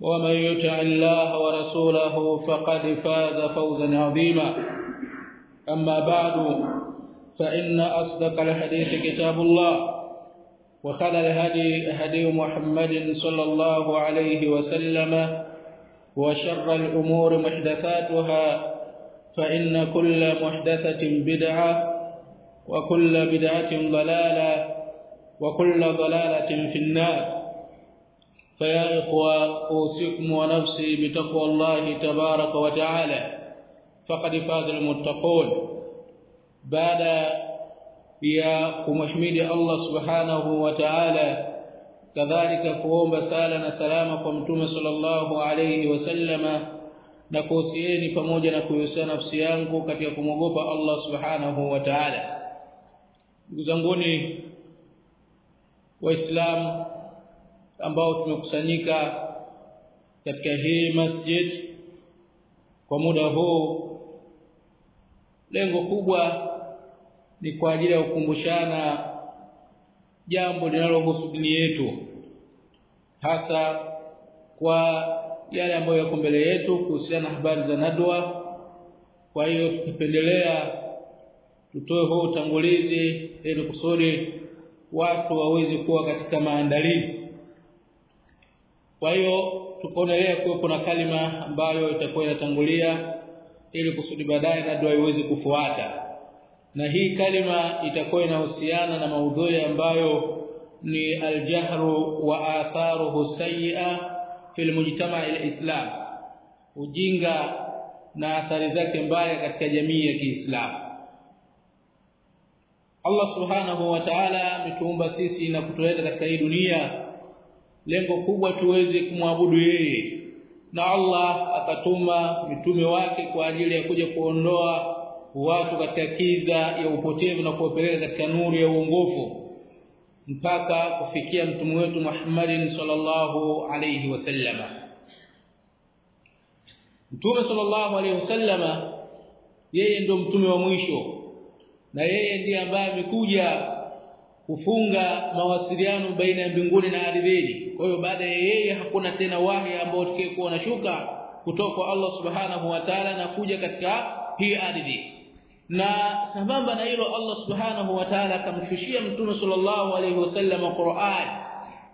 ومن يطع الله ورسوله فقد فاز فوزا عظيما. أما بعد فإن أصدق الحديث كتاب الله وخير الهدي هدي محمد صلى الله عليه وسلم وشر الأمور محدثاتها فإن كل محدثة بدعة وكل بدعة ضلالة وكل ضلالة في النار. فيا اخوه اوصيكم ونفسي بتقوى الله تبارك وتعالى فقد فاز المتقون بعد ya kumhimidi Allah subhanahu wa ta'ala kadhalika kuomba sala na salama kwa mtume sallallahu alayhi wasallama na kuhusieni pamoja na kuhusia nafsi yangu katika kumwogopa Allah subhanahu wa ta'ala ndugu zanguni waislamu ambao tumekusanyika katika hii masjid kwa muda huu. Lengo kubwa ni kwa ajili ya kukumbushana jambo linalohusu dini yetu hasa kwa yale ambayo yako mbele yetu kuhusiana na habari za nadwa. Kwa hiyo tukipendelea tutoe huu utangulizi ili kusudi watu waweze kuwa katika maandalizi kwa hiyo tukoendelea kuwa kuna kalima ambayo itakuwa inatangulia ili kusudi baadaye na dua iweze kufuata. Na hii kalima itakuwa inahusiana na maudhui ambayo ni aljahru wa atharuhu sayyi'a fil mujtama' alislam. Ujinga na athari zake mbaya katika jamii ya Kiislamu. Allah subhanahu wa ta'ala ametuumba sisi na kutuleta katika hii dunia lengo kubwa tuweze kumwabudu yeye. Na Allah akatuma mitume wake kwa ajili ya kuja kuondoa watu katika kiza ya upotevu na kuwapeleka katika nuru ya uongofu mpaka kufikia mtume wetu Muhammadin sallallahu alayhi wasallama Mtume sallallahu alayhi wasallama yeye ndio mtume wa mwisho na yeye ndiye ambaye amekuja kufunga mawasiliano baina ya mbinguni na ardhini kwa hiyo baada ya yeye hakuna tena wahi ambao tukikuwa unashuka kutoka kwa Allah subhanahu wa ta'ala na kuja katika hii ardhi. Na sambamba na hilo Allah subhanahu wa ta'ala akamshushia mtume sallallahu alayhi wasallam Qur'an.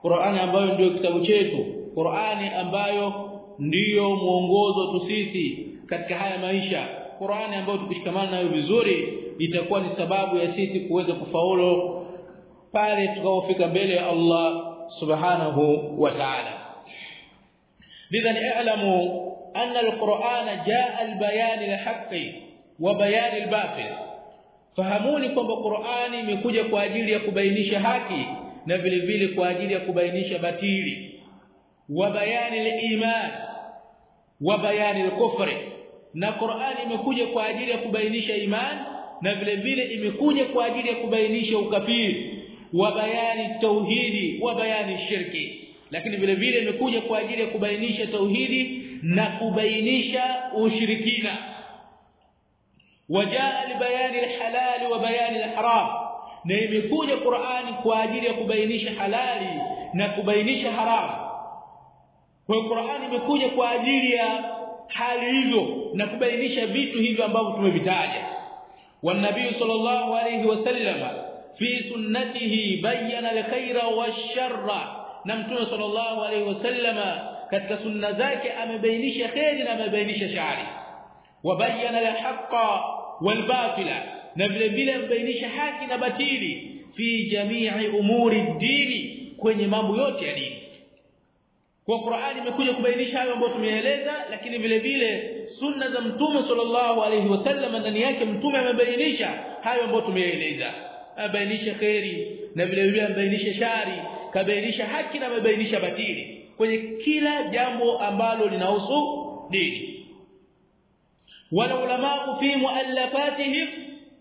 Qur'an ambayo ndio kitabu chetu. Qur'ani ambayo ndiyo mwongozo tu sisi katika haya maisha. Qur'ani ambayo tukishikamana nayo vizuri itakuwa ni sababu ya sisi kuweza kufaulu pale tukaofika mbele ya Allah subhanahu wa ta'ala. Lidhan i'lamu anna al-Qur'ana jaa al-bayan al-haqqi wa bayan al-batil. Fahamuni kwamba Qur'ani imekuja kwa ajili ya kubainisha haki na vile vile kwa ajili ya kubainisha batili. Wa bayan al-iman wa bayan al-kufri. Na Qur'ani imekuja kwa ajili ya kubainisha imani na vile vile imekuja kwa ajili ya kubainisha ukafiri wa bayani tauhidi wa bayani shirki. Lakini vile vile imekuja kwa ajili ya kubainisha tauhidi na kubainisha ushirikina. Wajaa libayani alhalal wa bayani alharam. Na imekuja Qur'ani kwa ajili ya kubainisha halali na kubainisha haram. Kwa Qur'ani imekuja kwa ajili ya hali hizo na kubainisha vitu hivyo ambavyo tumevitaja. Wa nabii sallallahu alayhi wasallam fi sunnatihi bayyana alkhaira washarra na mtume sallallahu alaihi wasallama katika sunna zake amebainisha khairi na amebainisha shari. Wabayana alhaqa walbatila. Na vile vile amebainisha haki na batili. Fi jamii umuri dini kwenye mambo yote ya dini. Kwa Qur'an imekuja kubainisha hayo ambayo tumeeleza lakini vile vile sunna za mtume sallallahu alaihi wasallam ndani yake mtume amebainisha hayo ambayo tumeeleza abainisha khairi na vile vile abainishe shari kabainisha haki na mabainisha batili kwenye kila jambo ambalo linahusu dini. Wala ulama fi muallafatihim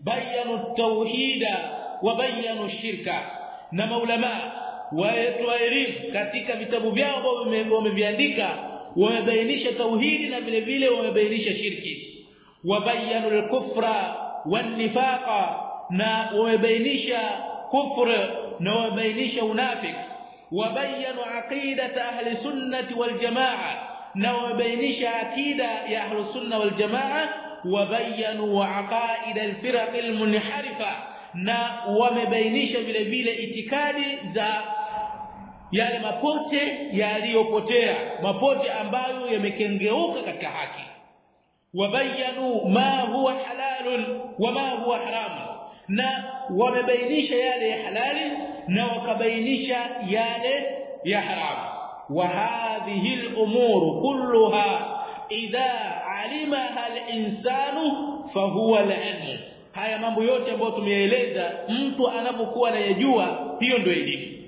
bayanu at-tauhida wa bayanu ash-shirka na maulama wa elimu katika vitabu vyao ambavyo wameviandika wamebainisha tauhidi na vile vile wamebainisha shirki. Wabayanu al-kufra wan-nifaqa na wamebainisha kufra na wamebainisha unafik. Wabayanu aqidata ahli sunnati wal jamaa na wamebainisha akida ya ahli sunna wal jamaa. Wabayanu aqaida al-firaq al-munharifa na wamebainisha vile vile itikadi za yale mapote yaliyopotea mapote ambayo yamekengeuka katika haki. Wabayanu ma huwa halalun wa ma huwa haramu na wamebainisha yale ya halali na wakabainisha yale ya haramu wa hadhihi al-umur kulluha idha alimaha al-insanu fahuwa al-ilm. Haya mambo yote ambayo tumeeleza mtu anapokuwa anayajua hiyo ndio elimu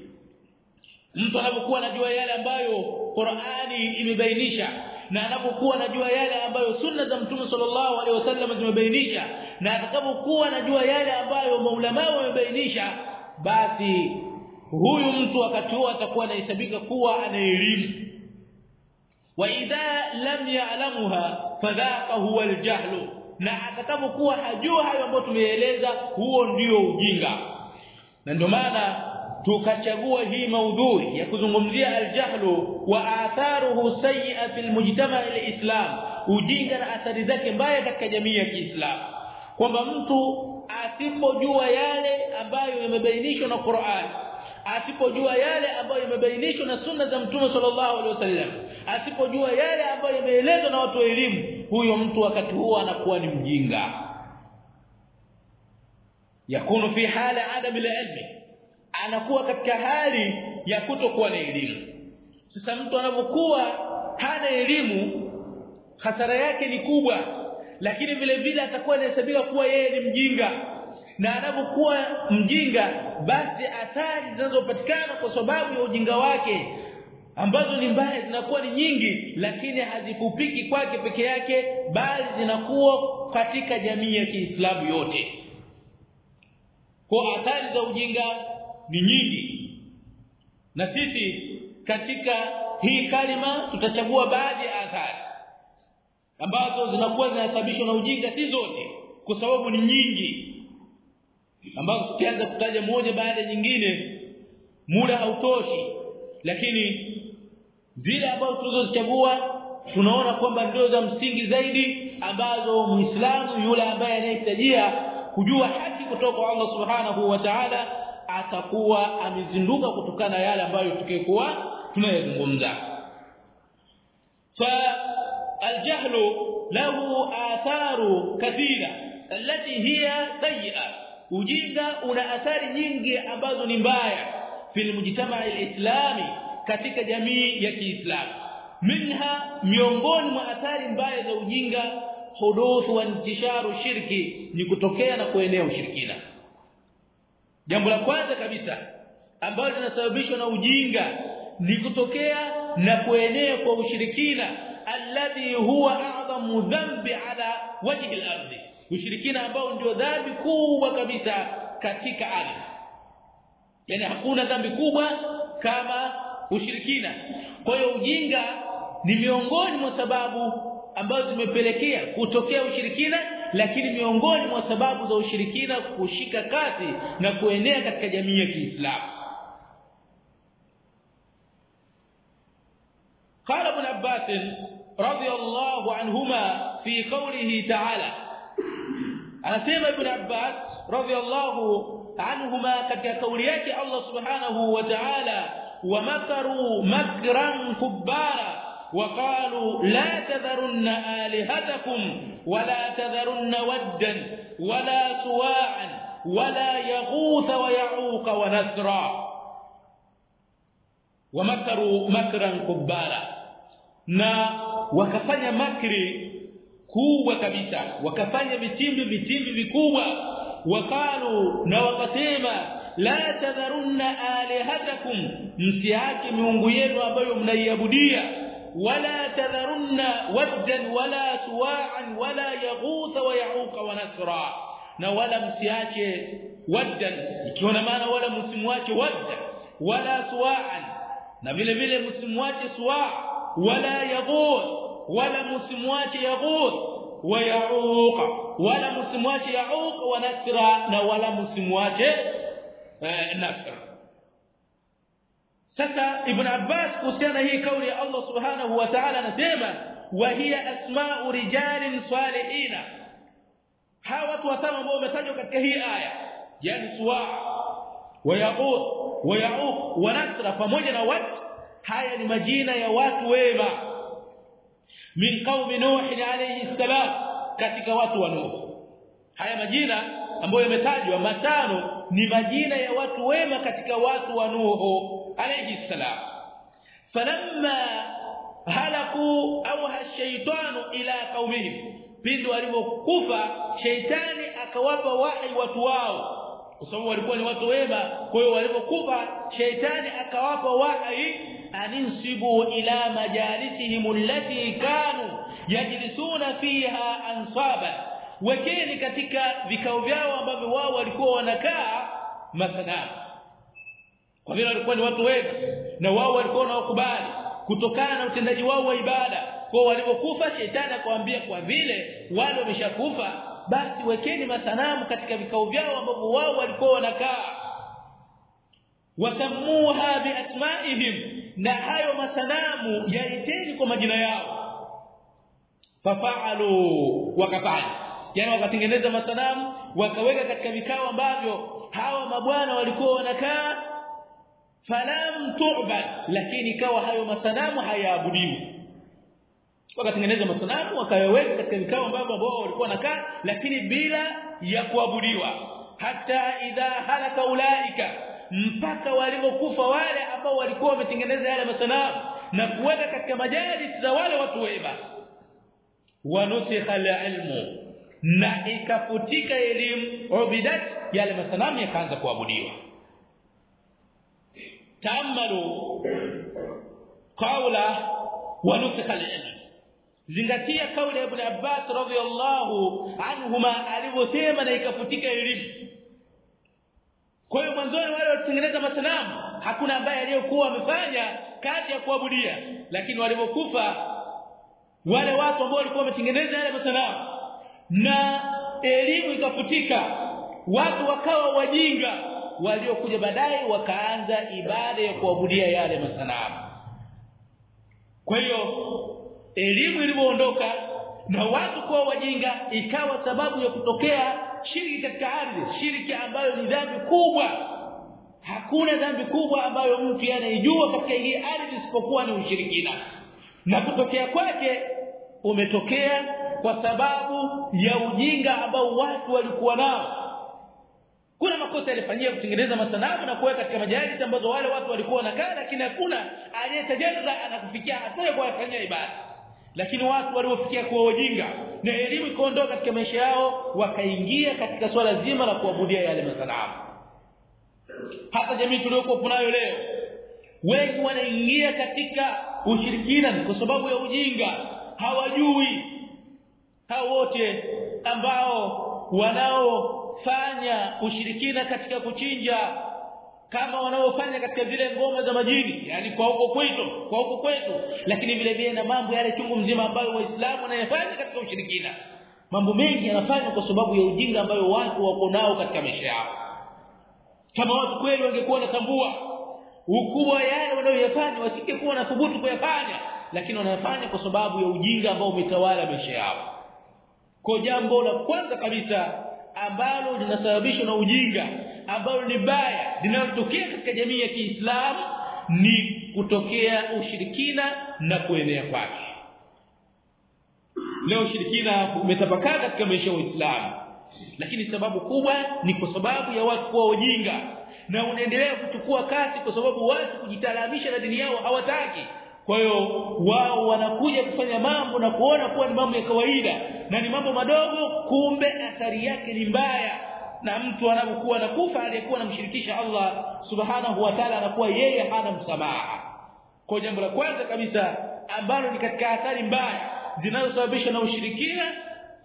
mtu anapokuwa anajua yale ambayo Qur'ani imebainisha na anapokuwa anajua yale ambayo sunna za mtume sallallahu alaihi wasallam zimebainisha na atakapokuwa anajua yale ambayo maulama wamebainisha basi huyu mtu wakati huo atakuwa anahesabika kuwa ana elimu. Wa idha lam ya'lamuha huwa aljahlu na atakapokuwa hajua hayo ambayo tumeeleza huo ndio ujinga. Na ndio maana tukachagua hii maudhui ya kuzungumzia aljahlu wa atharuhu sayyi'a fil mujtama' alislam ujinga na athari zake mbaya katika jamii ya Kiislamu. Kwamba mtu asipojua yale ambayo yamebainishwa na Qur'an asipojua yale ambayo yamebainishwa na sunna za mtume sallallahu alaihi wasallam asipojua yale ambayo yameelezwa na watu wa elimu huyo mtu wakati huo anakuwa ni mjinga. Yakunu fi hali adam ilmi anakuwa katika hali ya kutokuwa na elimu. Sasa mtu anapokuwa hana elimu hasara yake ni kubwa. Lakini vile vile atakuwa anahesabika kuwa yeye ni mjinga. Na anapokuwa mjinga basi athari zinazopatikana kwa sababu ya ujinga wake ambazo ni mbaya zinakuwa ni nyingi lakini hazifupiki kwake peke yake bali zinakuwa katika jamii ya Kiislamu yote. Kwa athari za ujinga ni nyingi. Na sisi katika hii kalima tutachagua baadhi ya athari ambazo zinakuwa zinasababishwa na ujinga si zote kwa sababu ni nyingi ambazo tukianza kutaja moja baada ya nyingine muda hautoshi. Lakini zile ambazo tulizozichagua tunaona kwamba ndio za msingi zaidi ambazo muislamu yule ambaye anahitajia kujua haki kutoka kwa Allah subhanahu wa ta'ala atakuwa amezinduka kutokana na yale ambayo tukikuwa tunayezungumza fa aljahlu lahu atharu kathira allati hiya sayyi'a ujinga una athari nyingi ambazo ni mbaya fil mujtama' alislami katika jamii ya Kiislamu. Minha miongoni mwa athari mbaya za ujinga huduthu wa intisharu shirki ni kutokea na kuenea ushirikina jambo la kwanza kabisa ambalo linasababishwa na ujinga ni kutokea na kuenea kwa ushirikina alladhi huwa a'zamu dhanbi ala wajhi al-ardh ushirikina ambao ndio dhambi kubwa kabisa katika ardhi. Yani hakuna dhambi kubwa kama ushirikina. Kwa hiyo ujinga ni miongoni mwa sababu ambazo zimepelekea kutokea ushirikina lakini miongoni mwa sababu za ushirikina kushika kasi na kuenea katika jamii ya Kiislamu قال ابن عباس رضي الله عنهما في قوله تعالى anasema ibn Abbas radhiyallahu anhuma katika kauli yake Allah subhanahu wa ta'ala ومكروا مكرا كبارا وقالوا لا تذرن الهتكم ولا تذرن ودا ولا سواعا ولا يغوث ويعوق ونسرا ومكروا مكرا كبارا na wakafanya makri kubwa kabisa wakafanya vitimbi vitimbi vikubwa wakalu na wakasema la tadharunna alihatakum msiache miungu yenu ambayo mnaiabudia Waddan wala suwa'an wala yaghutha wa ya'uqa wa nasra na wala msiache waddan ikiwa na maana wala msimwache wadda wala suwa'an na vile vile msimwache suwa' wala yaghuth wala msimwache yaghuth wa ya'uqa wala msimwache ya'uq wa nasra na wala msimwache nasr sasa ibn abbas kuhusiana hii kauli ya Allah subhanahu wa ta'ala anasema wa hiya asma'u rijalin salihina. Hawa watu watano ambao wametajwa katika hii aya yani suwa wa yaqut wa yauq wa nasra pamoja na wat haya ni majina ya watu wema. Min qaumi nuh alayhi salam katika watu wa nuh. Haya majina ambayo yametajwa matano ni majina ya watu wema katika watu wa Nuhu alayhi salam. Falamma halaku au hashaitanu ila qaumihim. Pindi walipokufa sheitani akawapa wahi watu wao. Kwa sababu walikuwa ni watu wema kwa hiyo walipokufa sheitani akawapa wahi aninsibu ila majalisihim allati kanu yajlisuna fiha ansaba wekeni katika vikao vyao ambavyo wao walikuwa wanakaa masanamu kwa vile walikuwa ni watu wema na wao walikuwa wanawakubali kutokana na utendaji wao wa ibada. Kwa walipokufa shetani akwambia kwa vile wale wameshakufa basi wekeni masanamu katika vikao vyao ambavyo wao walikuwa wanakaa. Wasamuha biasmaihim na hayo masanamu yaiteni kwa majina yao. Fafaalu wakafanya. Yani wakatengeneza masanamu wakaweka katika vikao ambavyo hawa mabwana walikuwa wanakaa falam tu'bad lakini ikawa hayo masanamu hayaabudiwi. Wakatengeneza masanamu wakayaweka katika vikao ambavyo ambao walikuwa nakaa lakini bila ya kuabudiwa. Hata idha halaka ulaika mpaka walipokufa wale ambao walikuwa wametengeneza yale masanamu na kuweka katika majalis za wale watu wema. Wanusikha ilmu na ikafutika elimu ubidat yale masanamu yakaanza kuabudiwa taamalu qawla wa nusikha al-ilm. Zingatia kauli ya ibn Abbas radhiyallahu anhuma alivyosema na ikafutika elimu kwa hiyo mwanzoni wale walitengeneza masanamu hakuna ambaye aliyokuwa amefanya kazi ya kuabudia. Lakini walipokufa wale watu ambao walikuwa wametengeneza yale masanamu na elimu ikafutika watu wakawa wajinga waliokuja baadaye wakaanza ibada ya kuabudia yale masanamu. Kwa hiyo elimu ilipoondoka na watu kuwa wajinga ikawa sababu ya kutokea shiriki katika ardhi shiriki ambayo ni dhambi kubwa. Hakuna dhambi kubwa ambayo mtu anaijua katika hii ardhi isipokuwa ni ushirikina. Na kutokea kwake umetokea kwa sababu ya ujinga ambao watu walikuwa nao kuna makosa yalifanyia kutengeneza masanamu na kuweka katika majalisi ambazo wale watu walikuwa wanakaa lakini hakuna aliyetajenda anakufikia hatua ya kufanya ibada. Lakini watu waliofikia kuwa wajinga na elimu ikaondoka katika maisha yao wakaingia katika swala zima la kuabudia yale masanamu. Hata jamii tuliyokuwa nayo leo wengi wanaingia katika ushirikina kwa sababu ya ujinga. Hawajui hao wote ambao wanaofanya ushirikina katika kuchinja kama wanaofanya katika zile ngoma za majini yani kwa huko kwetu kwa huko kwetu. Lakini vile vile na mambo yale chungu mzima ambayo waislamu wanayafanya katika ushirikina. Mambo mengi yanafanywa kwa sababu ya ujinga ambayo watu wako nao katika maisha yao. Kama watu kweli wangekuwa wanatambua ukubwa yale wanayoyafanya wasingekuwa na thubutu kuyafanya lakini wanayafanya kwa sababu ya ujinga ambao umetawala maisha yao. Kwa jambo la kwanza kabisa ambalo linasababishwa na ujinga ambalo ni baya linalotokea katika jamii ya Kiislamu ni kutokea ushirikina na kuenea kwake. Leo ushirikina umetapakaa katika maisha ya Uislamu lakini sababu kubwa ni kwa sababu ya watu kuwa ujinga na unaendelea kuchukua kasi kwa sababu watu kujitalamisha na dini yao hawataki kwa hiyo wao wanakuja kufanya mambo na kuona kuwa ni mambo ya kawaida na ni mambo madogo kumbe athari yake ni mbaya. Na mtu anapokuwa nakufa aliyekuwa anamshirikisha Allah subhanahu wa ta'ala anakuwa yeye hana msamaha. Kwa jambo la kwanza kabisa ambalo ni katika athari mbaya zinazosababishwa na ushirikina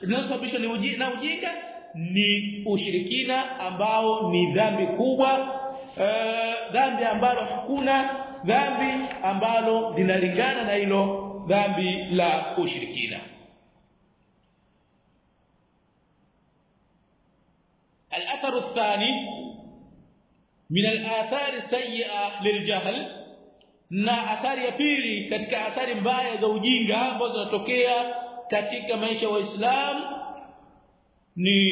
zinazosababishwa na ujinga ni ushirikina ambao ni dhambi kubwa uh, dhambi ambalo hakuna dhambi ambalo linalingana na hilo dhambi la ushirikina الاثر الثاني من الاثار السيئه للجهل na athari ya pili katika athari mbaya za ujinga ambazo zinatokea katika maisha ya waislamu ni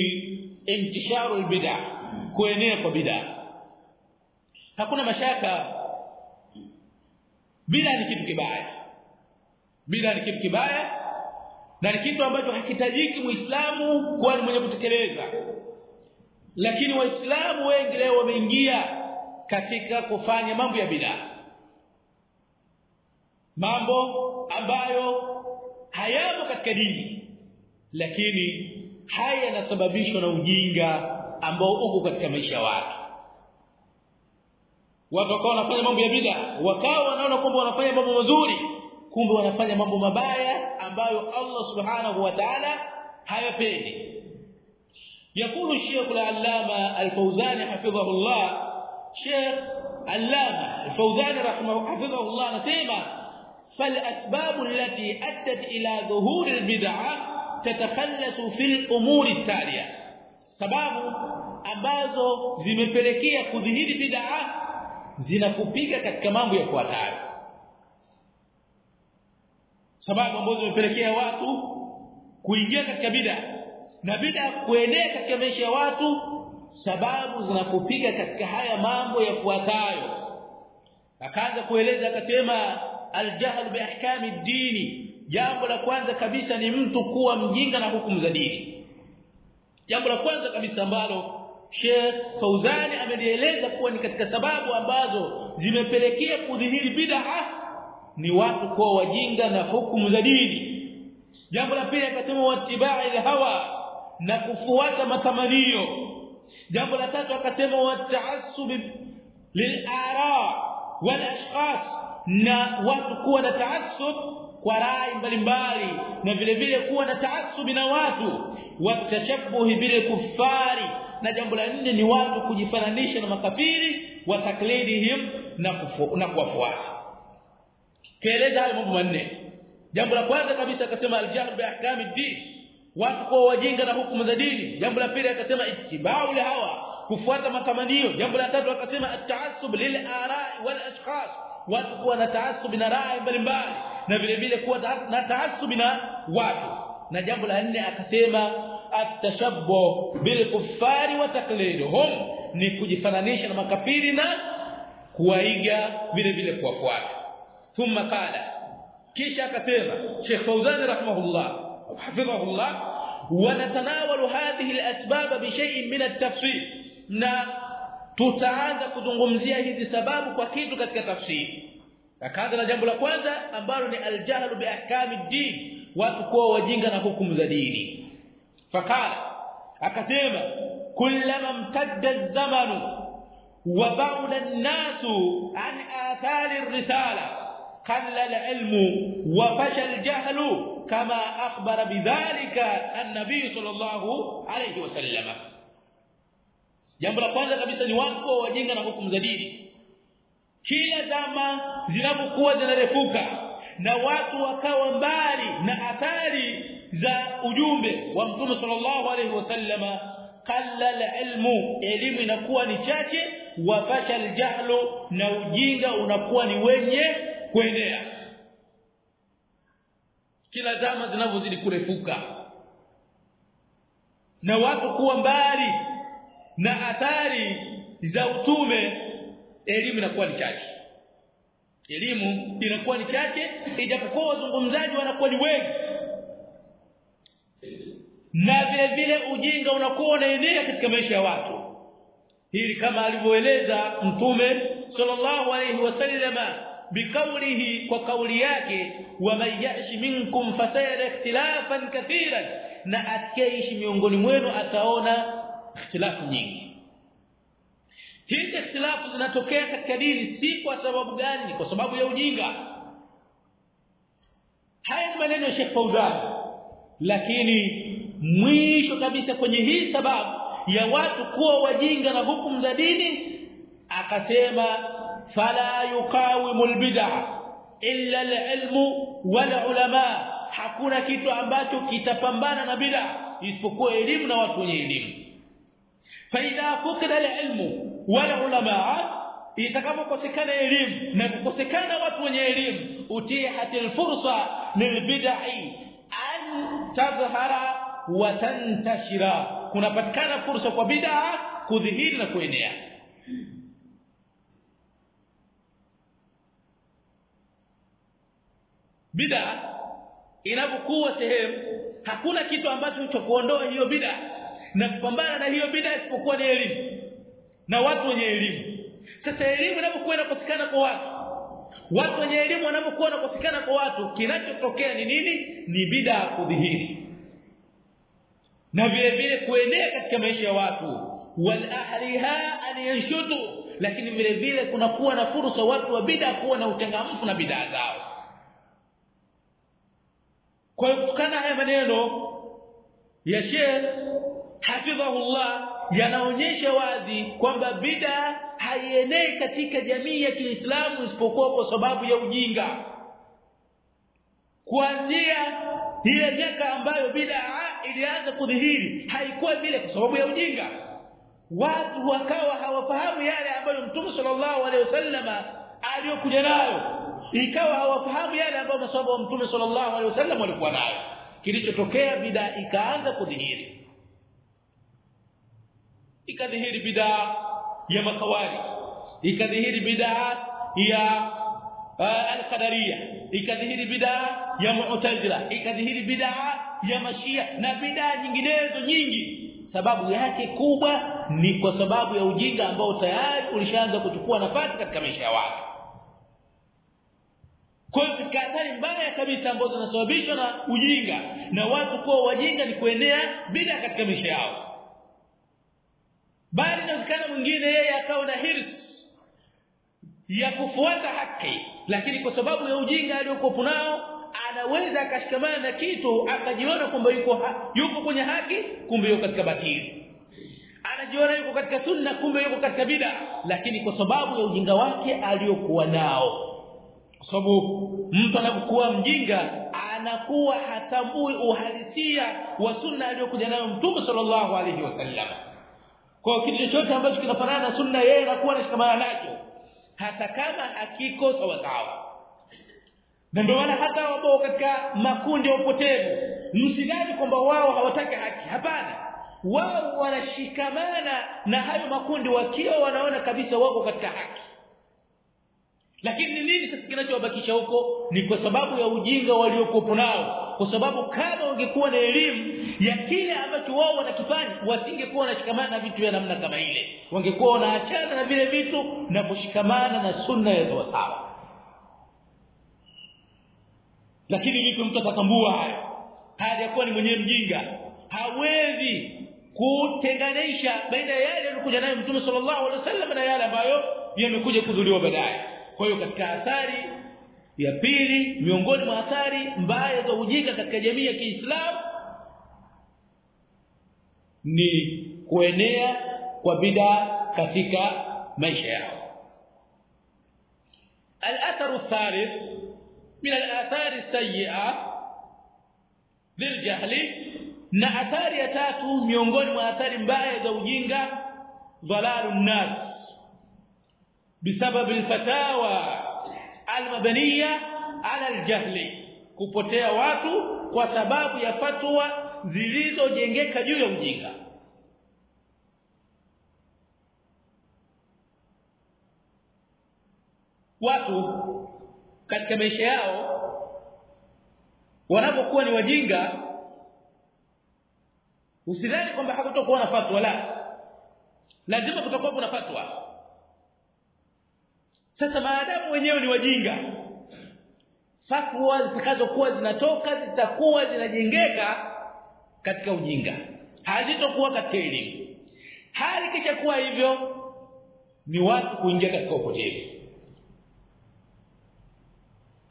intisharu albid'a kuenea kwa bid'a hakuna mashaka bid'a ni kitu kibaya. Bila ni kitu kibaya na ni kitu ambacho hakitajiki muislamu kuwa ni mwenye kutekeleza. Lakini waislamu wengi leo wameingia katika kufanya mambo ya bidaa mambo ambayo hayamo katika dini. Lakini haya yanasababishwa na ujinga ambao uko katika maisha ya watu watu wakawa wanafanya mambo ya bid'a wakawa wanaona kwamba wanafanya mambo mazuri kumbe wanafanya mambo mabaya ambayo Allah subhanahu wa ta'ala hayapendi يقول الشيخ العلامه الفوزاني حفظه الله شيخ علامه الفوزاني رحمه حفظه الله anasema فالاسباب التي ادت الى ظهور البدعه تتخلص في الامور التاليه sababu ambazo zimepelekea kudhihiri bid'a zinakupiga katika mambo yafuatayo. Sababu ambazo zimepelekea watu kuingia katika bid'a na bid'a kuenea katika maisha ya watu sababu zinakupiga katika haya mambo yafuatayo. Akaanza kueleza akasema aljahl biahkami dini jambo la kwanza kabisa ni mtu kuwa mjinga na hukumu za dini. Jambo la kwanza kabisa ambalo Sheikh Fauzani amelieleza kuwa ni katika sababu ambazo zimepelekea kudhihiri bid'a ni watu kuwa wajinga na hukumu za dini. Jambo la pili akasema watibai hawa na kufuata matamanio. Jambo la tatu akasema wataassub lil'ara wal ashkhas na watu kuwa na taassub kwa rai mbalimbali na vile vile kuwa na taassubi na watu. Watashabuhi bil kufari na jambo la nne ni watu kujifananisha na makafiri wa taklidihim na kufu, na kuwafuata. Kieleza hayo mambo manne. Jambo la kwanza kabisa akasema aljahl bi ahkami din watu kwa wajinga na hukumu za dini. Jambo la pili akasema ittiba'u hawa kufuata matamanio. Jambo la tatu akasema at-ta'assub lil ara'i wal ashkhas. Watu kuwa na taasub na rai mbalimbali. Na vile vile kuwa na taasub na watu. Na jambo la nne akasema atashabbuh bilkuffari wa taqliduhum ni kujifananisha na makafiri na kuwaiga vile vile kuwafuata. Thumma qala kisha akasema Sheikh Fauzan rahimahullah hafidhahullah wanatanawalu hadhihi alasbab bi shay'in min at-tafsir na tutaanza kuzungumzia hizi sababu kwa kitu katika tafsiri. Akaanza na jambo la kwanza ambalo ni aljahlu bi ahkami din watu kuwa wajinga na hukumu za dini. فقال اكسم كلما امتد الزمن وبعد الناس عن آثار الرسالة قل العلم وفشى الجهل كما أخبر بذلك النبي صلى الله عليه وسلم. جنب الاولى كبيسا ني وقت واجينا نحكم زديدي كلا زما زنبقوا زنرفوكا na watu wakawa mbali na athari za ujumbe wa mtume sallallahu alaihi wasallama qalla alilmu elimu inakuwa ni chache wa fashal jahlu na ujinga unakuwa ni wenye kuenea. Kila zama zinavyozidi kurefuka na watu kuwa mbali na athari za utume elimu inakuwa ni chache. Elimu inakuwa ni chache ijapokuwa wazungumzaji wanakuwa ni wengi na vile vile ujinga unakuwa unaenea katika maisha ya watu. Hili kama alivyoeleza mtume sallallahu alayhi wasallam bikaulihi kwa kauli yake wa mayashi minkum fasayara ikhtilafan kathiran na atakayeishi miongoni mwenu ataona ikhtilafu nyingi. Hizi ikhtilafu zinatokea katika dini si kwa sababu gani? Ni kwa sababu ya ujinga. Haya maneno ya Sheikh Fauzan lakini mwisho kabisa kwenye hii sababu ya watu kuwa wajinga na hukumu za dini akasema fala yuqawimu albid'a illa alilmu wal ulama. Hakuna kitu ambacho kitapambana na bid'a isipokuwa elimu na watu wenye elimu. Faidha fukida alilmu wal ulama itakapokosekana elimu na kukosekana watu wenye elimu utihat fursa lilbid'i an tadhhara wa tantashira kunapatikana fursa kwa bid'a kudhihiri na kuenea. Bid'a inapokuwa sehemu hakuna kitu ambacho cha kuondoa hiyo bid'a. Na kupambana na hiyo bid'a isipokuwa ni elimu. Na watu wenye elimu. Sasa elimu inapokuwa inakosekana kwa watu watu wenye elimu wanapokuwa wanakosekana kwa watu kinachotokea ni nini? Ni bid'a kudhihiri na vile vile kuenea katika maisha ya watu. Wal ahliha an yanshudu lakini vile vile kuna kuwa na fursa watu wa bid'a kuwa na uchangamfu na bid'a zao. Kwa kutokana haya maneno ya Sheikh hafidhahullah yanaonyesha wazi kwamba bid'a haienei katika jamii ya Kiislamu isipokuwa kwa sababu ya ujinga. Kuanzia ile miaka ambayo bid'a ilianza kudhihiri haikuwa vile kwa sababu ya ujinga watu wakawa hawafahamu yale ambayo Mtume sallallahu alaihi wasallama aliyokuja nayo ikawa hawafahamu yale ambayo maswahaba wa Mtume sallallahu alaihi wasallam walikuwa nayo kilichotokea bid'a ikaanza kudhihiri ikadhihiri bid'a ya makawari ikadhihiri bid'a ya al-qadariyya ikadhihiri bid'a ya mu'tazila ikadhihiri bid'a ya mashia na bidaa nyinginezo nyingi. Sababu yake kubwa ni kwa sababu ya ujinga ambao tayari ulishaanza kuchukua nafasi katika maisha ya watu. Kwa hiyo katika athari mbaya kabisa ambazo zinasababishwa na ujinga na watu kuwa wajinga ni kuenea bila katika maisha yao. Bali inawezekana mwingine yeye akawa na hirs ya kufuata haki lakini kwa sababu ya ujinga aliyokuwa nao anaweza akashikamana na kitu akajiona kwamba yuko yuko kwenye haki kumbe yuko katika batili. Anajiona yuko katika sunna kumbe yuko katika bid'a. Lakini kwa sababu ya ujinga wake aliyokuwa nao kwa sababu mtu anapokuwa mjinga anakuwa hatambui uhalisia wa sunna aliyokuja nayo mtume sallallahu alaihi wasallam. Kwa kitu chochote ambacho kinafanana na sunna yeye anakuwa anashikamana nacho hata kama hakiko sawa sawa na ndio maana hata wao katika makundi ya upotevu. Msidhani kwamba wao hawataki haki. Hapana. Wao wanashikamana na hayo makundi wakiwa wanaona kabisa wako katika haki. Lakini ni nini sasa kinachowabakisha huko? Ni kwa sababu ya ujinga waliokuwa nao. Kwa sababu kama ungekuwa na elimu ya kile ambacho wao wanakifanya wasingekuwa wanashikamana na vitu vya namna kama ile. Wangekuwa wanaachana na vile vitu na kushikamana na sunna ya sawa sawa lakini vipi mtu atatambua hayo? Hali ya kuwa ni mwenyewe mjinga. Hawezi kutenganisha baina ya yale yalikuja nayo Mtume sallallahu alaihi wasallam na yale ambayo yamekuja kudhuliwa baadaye. Kwa hiyo katika athari ya pili miongoni mwa athari mbaya za ujinga katika jamii ya Kiislamu ni kuenea kwa bid'a katika maisha yao. Al-athar الثالث من الآثار السيئة للجهل na athari ya tatu miongoni mwa athari mbaya za ujinga dhalalun nas بسبب الفتاوى المبنيه على الجهل kupotea watu kwa sababu ya fatwa zilizojengeka juu ya ujinga watu katika maisha yao wanapokuwa ni wajinga usidhani kwamba hakutakuwa na fatwa la. Lazima kutakuwa kuna fatwa. Sasa maadamu wenyewe ni wajinga fatwa zitakazokuwa zinatoka zitakuwa zinajengeka katika ujinga. Hazitokuwa katika elimu. Hali kisha kuwa hivyo ni watu kuingia katika upotevu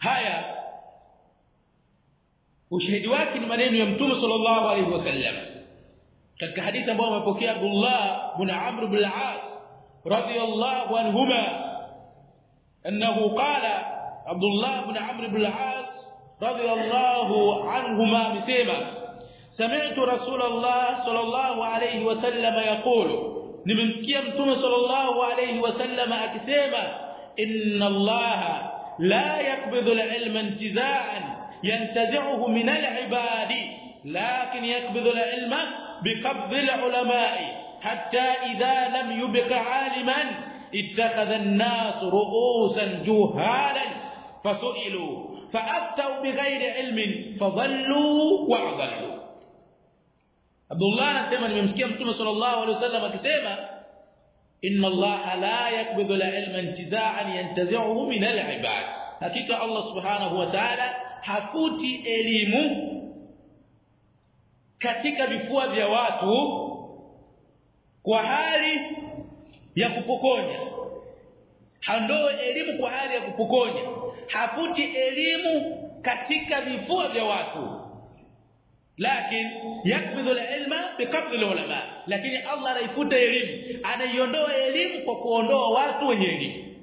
haya ushahidi wake ni maneno ya mtume sallallahu alaihi wasallam katika hadithi ambayo amepokea Abdullah ibn Amr ibn al-As radiyallahu anhuma انه قال عبد الله بن عمرو بن العاص رضي الله عنهما بسيما سمعت رسول الله صلى الله عليه وسلم يقول nimemsikia mtume sallallahu alayhi wasallam akisema inna allaha la yaqbidu al-ilma intiza'an yantazi'uhu min al-ibadi lakin yaqbidu al-ilma biqabdi al-ulama'i hatta idha lam yubqa 'aliman ittakhadha an-nas ru'usan juhalan fasu'ilu fa'aftau bighayri ilmin fadhallu wa adallu Abdullah anasema nimemsikia Mtume sallallahu alaihi wasallam akisema inna allaha la yakbidhu al-ilma intiza'an yantazi'uhu min al-ibad. Hakika Allah subhanahu wa ta'ala hafuti elimu katika vifua vya watu kwa hali ya kupokonya. Handoe elimu kwa hali ya kupokonya. Hafuti elimu katika vifua vya watu lakini yakbidhu ilma biqabd ulama lakini Allah anaifuta elimu anaiondoa elimu kwa kuondoa watu wenye elimu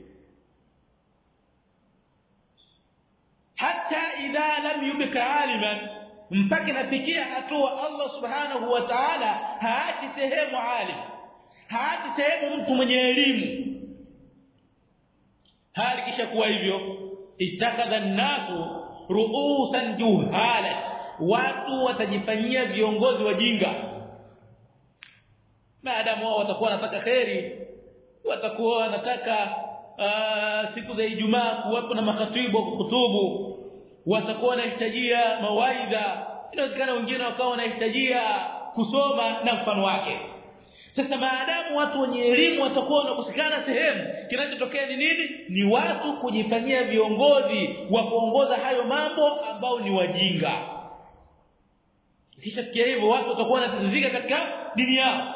hata idha lam yubka aliman mpaka nafikia hatua Allah subhanahu wa ta'ala haachi sehemu alim haachi sehemu mtu mwenye elimu hali kisha kuwa hivyo itakadha an-nasu ru'usan juhala watu watajifanyia viongozi wajinga. Maadamu wao watakuwa wanataka kheri watakuwa wanataka uh, siku za Ijumaa kuwapo na makatibu wa kuhutubu watakuwa wanahitajia mawaidha. Inawezekana wengine wakawa wanahitajia kusoma na mfano wake. Sasa maadamu watu wenye elimu watakuwa wanakusikana sehemu kinachotokea ni nini? Ni watu kujifanyia viongozi wa kuongoza hayo mambo ambao ni wajinga kisha sikia hivyo watu watakuwa wanatatizika katika dini yao.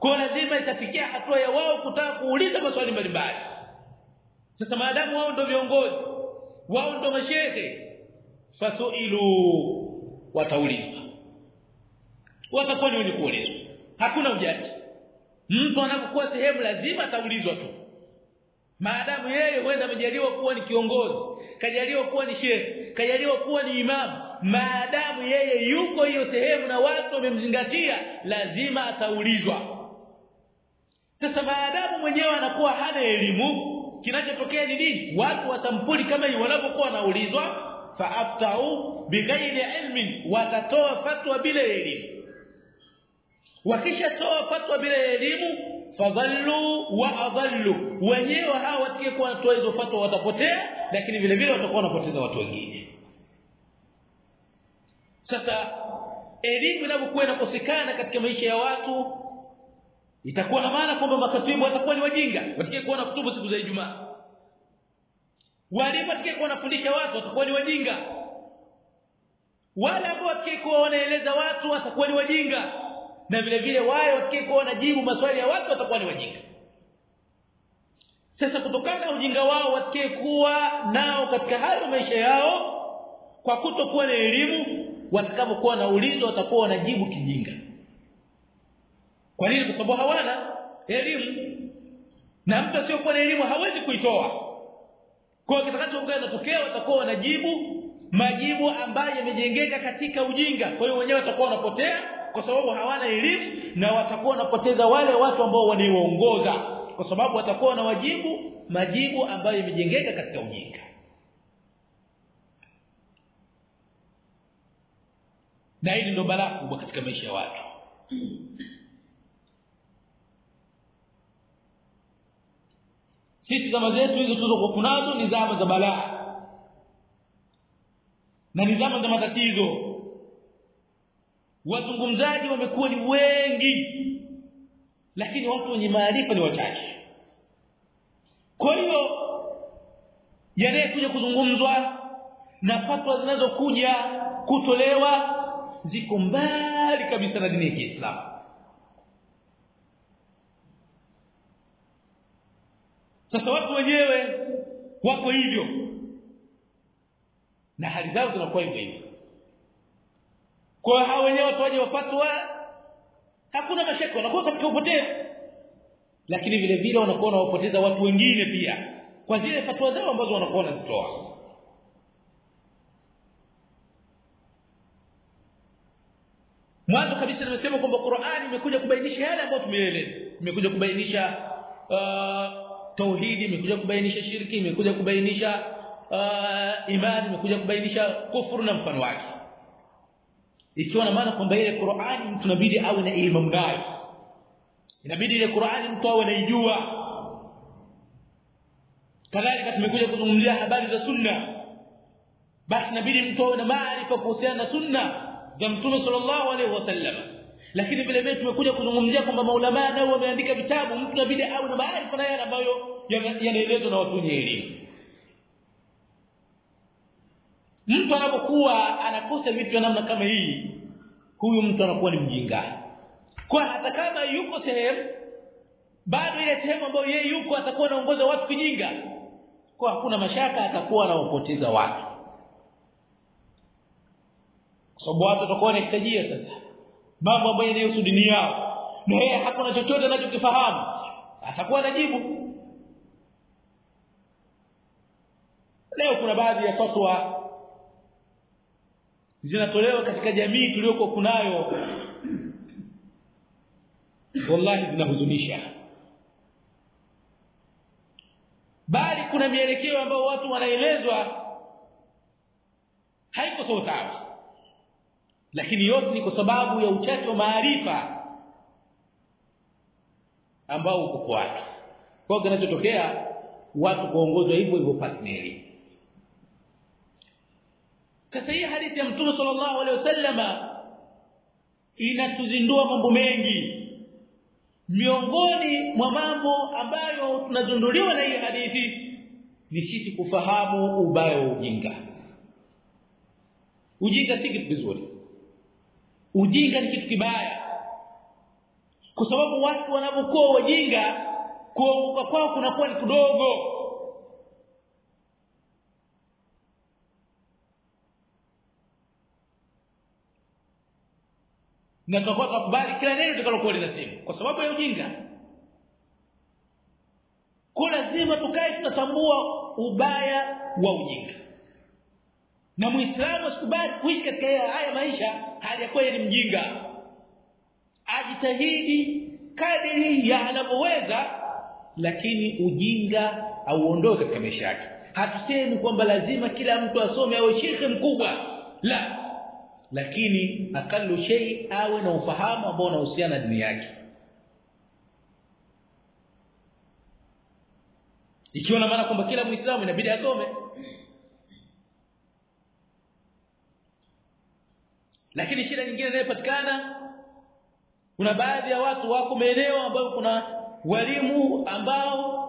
Kwa lazima itafikia hatua ya wao kutaka kuuliza maswali mbalimbali. Sasa maadamu wao ndio viongozi wao ndio mashehe fasuilu wataulizwa. Watakuwa ni wenye kuulizwa. Hakuna ujanja. Mtu anapokuwa sehemu lazima ataulizwa tu. Maadamu yeye huenda amejaliwa kuwa ni kiongozi kajaliwa kuwa ni shehe kajaliwa kuwa ni imamu maadamu yeye yuko hiyo sehemu na watu wamemzingatia lazima ataulizwa. Sasa maadamu mwenyewe anakuwa hana elimu kinachotokea ni nini? Watu wa sampuli kama hiyo wanapokuwa wanaulizwa faaftau bighairi ilmi watatoa fatwa bila elimu. Wakishatoa fatwa bila elimu fadhallu wa adhallu wenyewe hawa watakaye kuwa wanatoa hizo fatwa watapotea lakini vile vile watakuwa wanapoteza watu wengine sasa elimu inapokuwa inakosekana katika maisha ya watu? Itakuwa na maana kwamba makatibu watakuwa ni wajinga? Watakaye kuwa kutubu siku za Ijumaa. Walimu watakaye kuwa wanafundisha watu watakuwa ni wajinga. Wale ambao watakaye kuwa wanaeleza watu watakuwa ni wajinga. Na vile vile wale watakaye kuwa wanajibu maswali ya watu watakuwa ni wajinga. Sasa kutokana na ujinga wao watakaye kuwa nao katika hayo maisha yao kwa kutokuwa na elimu watakapokuwa na ulizo watakuwa wanajibu kijinga. Kwa nini? Kwa sababu hawana elimu. Na mtu asiyokuwa na elimu hawezi kuitoa. Kwa kitakachokuwa inatokea watakuwa wanajibu majibu ambayo yamejengeka katika ujinga. Kwa hiyo wenyewe watakuwa wanapotea kwa sababu hawana elimu na watakuwa wanapoteza wale watu ambao wanaiongoza kwa sababu watakuwa na wajibu majibu ambayo yamejengeka katika ujinga na hili ndio balaa kubwa katika maisha ya watu. Sisi zama zetu hizo tulizokuwa kunazo ni zama za balaa. Na ni zama za matatizo. Wazungumzaji wamekuwa ni wengi lakini watu wenye maarifa ni wachache. Kwa hiyo yanayekuja kuzungumzwa na fatwa zinazokuja kutolewa ziko mbali kabisa na dini ya Kiislamu. Sasa watu wenyewe wako hivyo. Na hali zao zinakuwa hivyo hivyo. Kwa hao wenyewe watoaji waje wafatwa, hakuna mashaka wanakuwa katika upotevu lakini vile vile wanakuwa wanawapoteza watu wengine pia. Kwa zile fatwa zao ambazo wanakuwa wanazitoa mwanzo kabisa nimesema kwamba Qur'ani imekuja kubainisha yale ambayo tumeeleza. Imekuja kubainisha uh, tauhidi imekuja kubainisha shirki imekuja kubainisha uh, imani imekuja kubainisha kufuru na mfano wake. Ikiwa na maana kwamba ile Qur'ani mtu awe na elimu nayo inabidi ile Qur'ani mtu awe anaijua. Kadhalika tumekuja kuzungumzia habari za sunna. Basi inabidi mtu awe na maarifa kuhusiana na sunna za mtume sallallahu alaihi wasallam. Lakini vile vile tumekuja kuzungumzia kwamba maulama nao wameandika vitabu mtu inabidi awe na maarifa yale ambayo yanaelezwa na watu wenye mtu anapokuwa anakosa vitu vya namna kama hii huyu mtu anakuwa ni mjinga. Kwa hata kama yuko sehemu bado ile sehemu ambayo yeye yuko atakuwa anaongoza watu kijinga. Kwa hakuna mashaka atakuwa anawapoteza watu kwa sababu watu watakuwa wanahitajia sasa. Mambo ambayo yanayohusu dini yao. Na yeye hakuna chochote anachokifahamu. Atakuwa anajibu leo kuna baadhi ya fatwa zinatolewa katika jamii tuliyokuwa kunayo. Wallahi zinahuzunisha. Bali kuna mielekeo ambayo watu wanaelezwa. Haiko sawa sawa lakini yote ni kwa sababu ya uchache wa maarifa ambao uko kwa watu. Kwa kinachotokea watu kuongozwa hivyo hivyo pasneli sasa hii hadithi ya mtume sallallahu alaihi wasallama inatuzindua mambo mengi. Miongoni mwa mambo ambayo tunazunduliwa na hii hadithi ni sisi kufahamu ubaya wa ujinga. Ujinga si kitu kizuri ujinga ni kitu kibaya. Kwa sababu watu wanapokuwa wajinga kuanguka kwao kunakuwa ni kudogo na tutakuwa tukubali kila neno litakalokuwa linasema. Kwa sababu ya ujinga. Kwa lazima tukae tunatambua ubaya wa ujinga na muislamu asikubali kuishi katika haya maisha hali ya kweli ni mjinga. Ajitahidi kadiri ya anavyoweza lakini ujinga auondoe katika maisha yake. Hatusemi kwamba lazima kila mtu asome awe shekhe mkubwa. La. Lakini akalu shei awe na ufahamu ambao unahusiana na dini yake. Ikiwa na maana kwamba kila muislamu inabidi asome lakini shida nyingine inayopatikana kuna baadhi ya watu wako maeneo ambayo kuna walimu ambao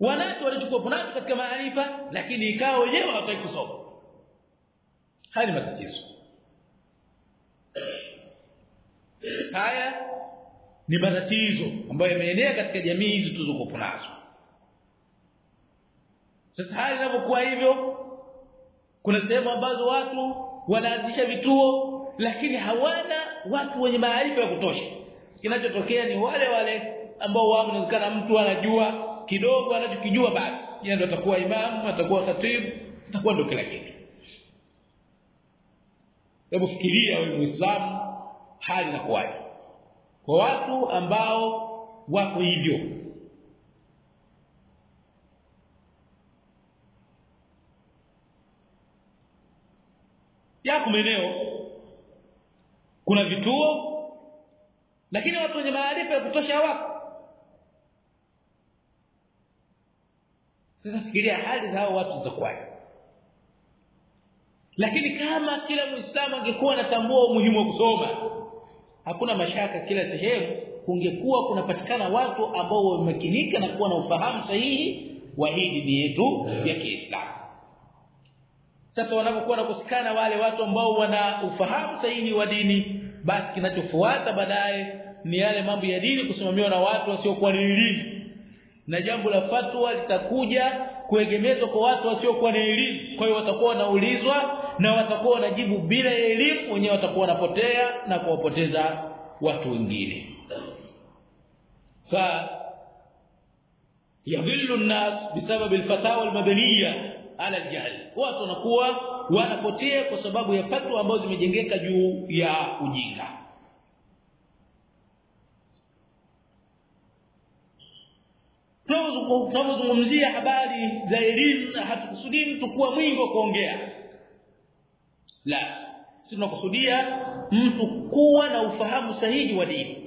wanacho walichukua punatu katika maarifa lakini ikawa wenyewe hawataki kusoma. Haya ni matatizo. Haya ni matatizo ambayo yameenea katika jamii hizi tulizokuwa nazo. Sasa hali inapokuwa hivyo kuna sehemu ambazo watu wanaanzisha vituo lakini hawana watu wenye maarifa ya kutosha. Kinachotokea ni wale wale ambao wao inawezekana mtu anajua kidogo anachokijua basi yeye ndo atakuwa imamu atakuwa khatibu atakuwa ndo kila kitu. Hebu fikiria wewe muislamu hali inakuwaje? Kwa watu ambao wako hivyo yako maeneo. Kuna vituo lakini watu wenye maarifa ya kutosha wako sasa fikiria hali za hao watu zitakuwaje? Lakini kama kila muislamu angekuwa anatambua umuhimu wa kusoma hakuna mashaka kila sehemu kungekuwa kunapatikana watu ambao wamemakinika na kuwa na ufahamu sahihi wa hii dini yetu ya Kiislamu sasa wanapokuwa nakosekana wale watu ambao wana ufahamu sahihi wa dini basi kinachofuata baadaye ni yale mambo ya dini kusimamiwa na watu wasiokuwa na elimu na jambo la fatwa litakuja kuegemezwa kwa watu wasiokuwa na elimu kwa hiyo watakuwa wanaulizwa na watakuwa wanajibu bila elimu wenyewe watakuwa wanapotea na kuwapoteza watu wengine. Fa yadhillu an-nas bisabab al-fatawa al-madaniyya ala al-jahl. Watu wanakuwa wanapotea kwa sababu ya fatwa ambazo zimejengeka juu ya ujinga. Tunapozungumzia habari za elimu hatukusudii mtu kuwa mwingi wa kuongea. La sisi tunakusudia mtu kuwa na ufahamu sahihi wa dini.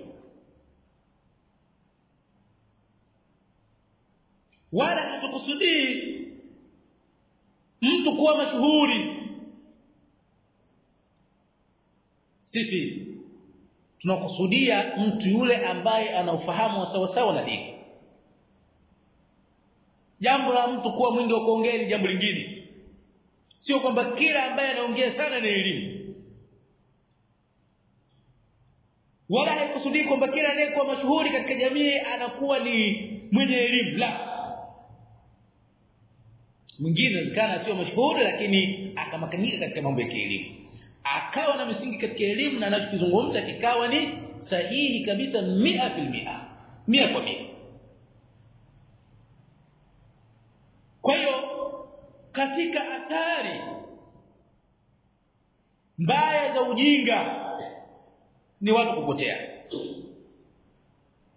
Wala hatukusudii mtu kuwa mashuhuri. Sisi tunakusudia mtu yule ambaye ana ufahamu wa sawa sawa na dini. Jambo la mtu kuwa mwingi wa kuongea ni jambo lingine. Sio kwamba kila ambaye anaongea sana ni elimu. Wala haikusudii kwamba kila anayekuwa mashuhuri katika jamii anakuwa ni mwenye elimu la mwingine inawezekana sio mashuhuri lakini akamakanika katika mambo ya kielimu. Akawa na misingi katika elimu na anachokizungumza kikawa ni sahihi kabisa 100% 100 kwa 100 kwa hiyo katika athari mbaya za ujinga ni watu kupotea.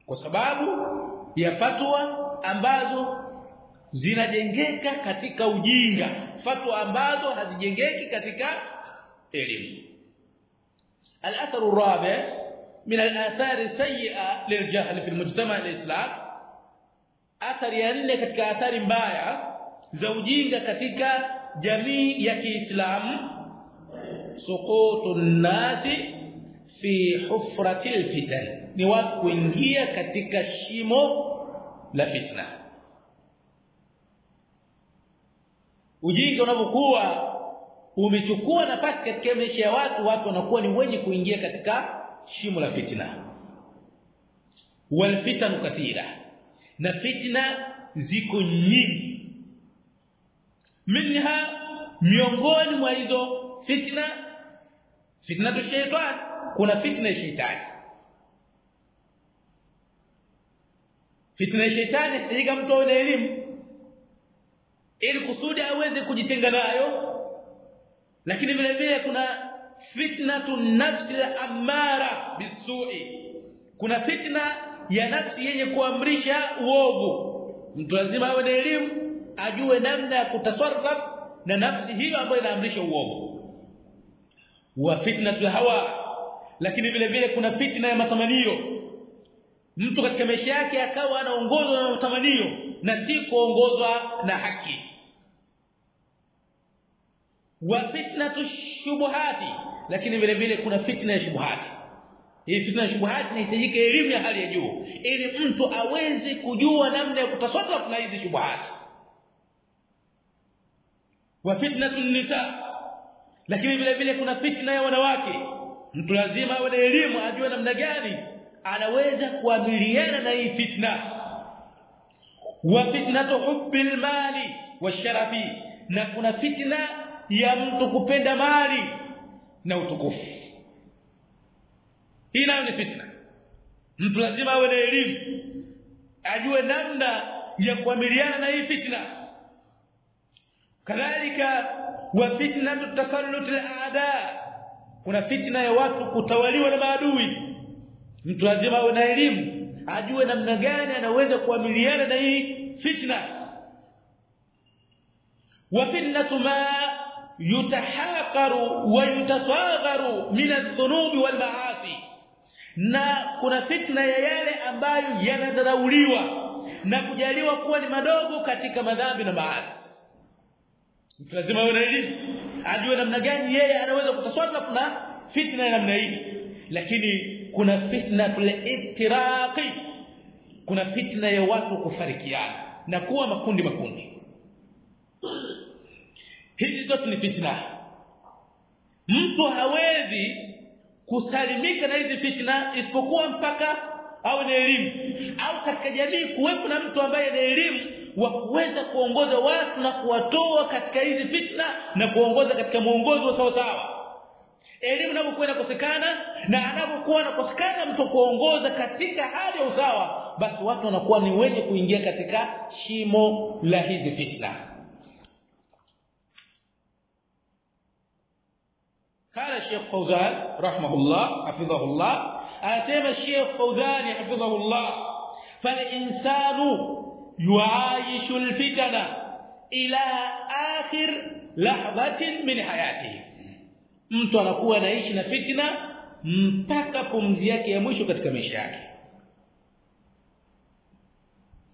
Kwa sababu ya fatwa ambazo zinajengeka katika ujinga fatwa ambazo hazijengeki katika elimu الاثر الرابع من الاثار السيئه للجهل في المجتمع الاسلام athari ya nne katika athari mbaya za ujinga katika jamii ya Kiislamu suqutun nasi fi hufratil fitan ni watu kuingia katika shimo la fitna Ujinga unapokuwa umechukua nafasi katika maisha ya watu watu wanakuwa ni wenye kuingia katika shimo la fitna. Wal fitanu kathira. Na fitna ziko nyingi. Minha miongoni mwa hizo fitna fitna shetani kuna fitna ya shetani fitna ya shetani sija mtu ana elimu ili kusudi aweze kujitenga nayo. Lakini vile vile kuna fitnatu nafsi la amara bisui. Kuna fitna ya nafsi yenye kuamrisha uovu. Mtu lazima awe na elimu ajue namna ya kutasarraf na nafsi hiyo ambayo inaamrisha uovu. Wa fitnatul hawa. Lakini vile vile kuna fitna ya matamanio. Mtu katika maisha yake akawa anaongozwa na matamanio na si kuongozwa na haki wa fitnatu shubuhati lakini vile vile kuna fitna ya shubuhati. Hii fitna ya shubuhati inahitajika elimu ya hali ya juu ili mtu aweze kujua namna ya kutasarrafu na hizi shubuhati. Wa fitnatu nisa lakini vile vile kuna fitna ya wanawake. Mtu lazima awe na elimu ajue namna gani anaweza kuamiliana na hii fitna. Wa fitnatu hubbil mali washarafi na kuna fitna ya mtu kupenda mali na utukufu. Hii nayo ni fitna. Mtu lazima awe na elimu ajue namna ya kuamiliana na hii fitna. Kadhalika wa fitna tasallut al-aada kuna fitna ya watu kutawaliwa na maadui. Mtu lazima awe na elimu ajue namna gani anaweza kuamiliana na hii fitna. Wa fitnatu ma yutahaqaru wa yutasagharu min adh-dhunubi wal ma'asi. Na kuna fitna ya yale ambayo yanadharauliwa na kujaliwa kuwa ni madogo katika madhambi na maasi. Mtu lazima awe na elimu ajue namna gani yeye anaweza kutasarrafu na fitna ya namna hii. Lakini kuna fitna tulibtiraqi kuna fitna ya watu kufarikiana na kuwa makundi makundi hizi zote ni fitna mtu hawezi kusalimika na hizi fitna isipokuwa mpaka awe na elimu. Au katika jamii kuwepo na mtu ambaye ana elimu wa kuweza kuongoza watu na kuwatoa katika hizi fitna na kuongoza katika muongozo wa sawa sawa elimu inapokuwa inakosekana na anapokuwa anakosekana mtu kuongoza katika hali ya usawa basi watu wanakuwa ni wenye kuingia katika shimo la hizi fitna قال الشيخ فوزان رحمه الله حفظه الله اسمع الشيخ فوزان حفظه الله فالانسان يعايش الفتن إلى اخر لحظه من حياته mtu anakuwa anaishi na fitna mpaka pumzi yake ya mwisho katika maisha yake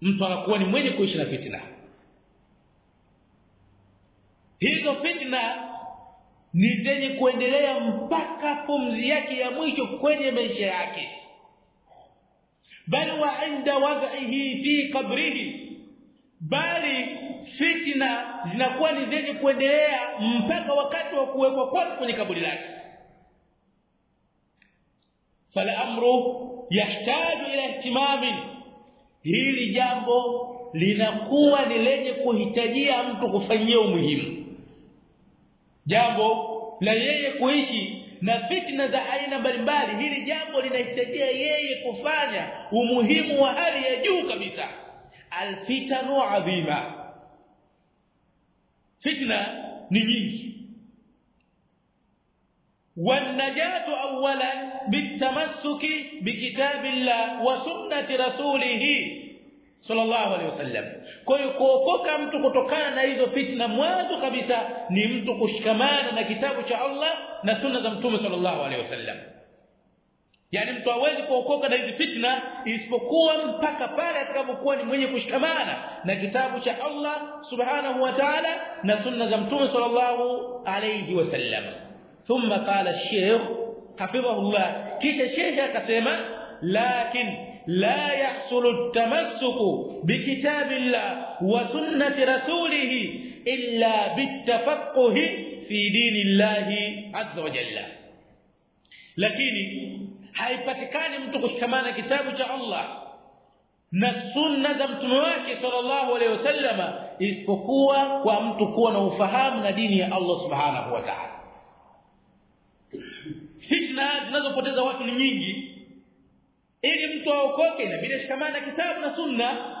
mtu anakuwa ni mwenye kuishi na fitna hizo fitna ni zenye kuendelea mpaka pumzi yake ya mwisho kwenye maisha yake. Bali wa inda wadhihi fi qabrihi. Bali fitna zinakuwa ni zenye kuendelea mpaka wakati wa kuwekwa kwake kwenye kaburi lake. Fala amru yahtaju ila ihtimami hili jambo linakuwa ni lenye kuhitajia mtu kufanyia umuhimu jambo la yeye kuishi na fitna za aina mbalimbali hili jambo linahitajia yeye kufanya umuhimu wa hali ya juu kabisa alfitanu adhima fitna ni nyingi والنجاه اولا بالتمسك بكتاب الله وسنه رسوله sallallahu alaihi wasallam kwa hiyo kuokoka mtu kutokana na hizo fitna mwanzo kabisa ni mtu kushikamana na kitabu cha Allah na sunna za mtume sallallahu alaihi wasallam yani mtu hawezi kuokoka na hizi fitna isipokuwa mpaka pale atakapokuwa ni mwenye kushikamana na kitabu cha Allah subhanahu wa ta'ala na sunna za mtume sallallahu alaihi wasallam thumma qala ash-shaykh hafidhahullah. Kisha sheikh akasema lakini la yahsulu tamassuku bikitabillah wa sunnati rasulih illa bitafaqquhi fi dinillahi azza wa jalla. Lakini haipatikani mtu kushikamana kitabu cha Allah na sunna za mtume wake sallallahu alaihi wasallama isipokuwa kwa mtu kuwa na ufahamu na dini ya Allah subhanahu wa ta'ala. Fitna zinazopoteza watu ni nyingi ili mtu aokoke inabidi shikamana kitabu na sunna.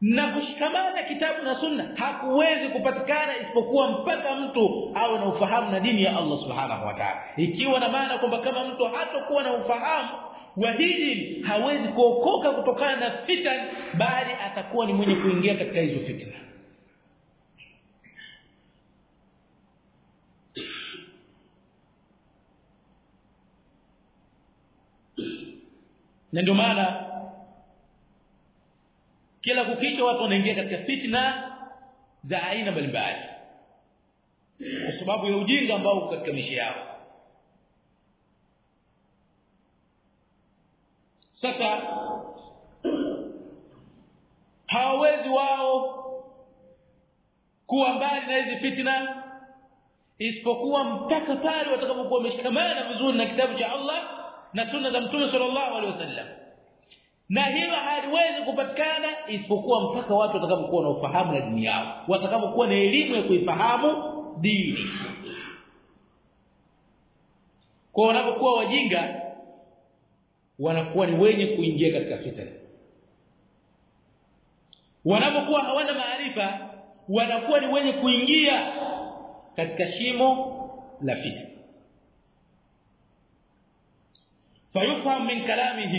Na kushikamana kitabu na sunna hakuwezi kupatikana isipokuwa mpaka mtu awe na ufahamu na dini ya Allah subhanahu wa ta'ala. Ikiwa na maana kwamba kama mtu hatakuwa na ufahamu wa hili hawezi kuokoka kutokana na fitan bali atakuwa ni mwenye kuingia katika hizo fitna na ndio maana kila kukicha watu wanaingia katika fitna za aina mbalimbali. Kwa sababu ya ujinga ambao uko katika maisha yao. Sasa hawawezi wao kuwa mbali na hizi fitna isipokuwa mpaka pale watakapokuwa wameshikamana vizuri na kitabu cha Allah na sunna za mtume sallallahu alaihi wasallam. Na hilo haliwezi kupatikana isipokuwa mpaka watu watakapokuwa na ufahamu na dini yao watakapokuwa na elimu ya kuifahamu dini. Kwa wanapokuwa wajinga wanakuwa ni wenye kuingia katika fitna. Wanapokuwa hawana maarifa wanakuwa ni wenye kuingia katika shimo la fitna فيفهم من كلامه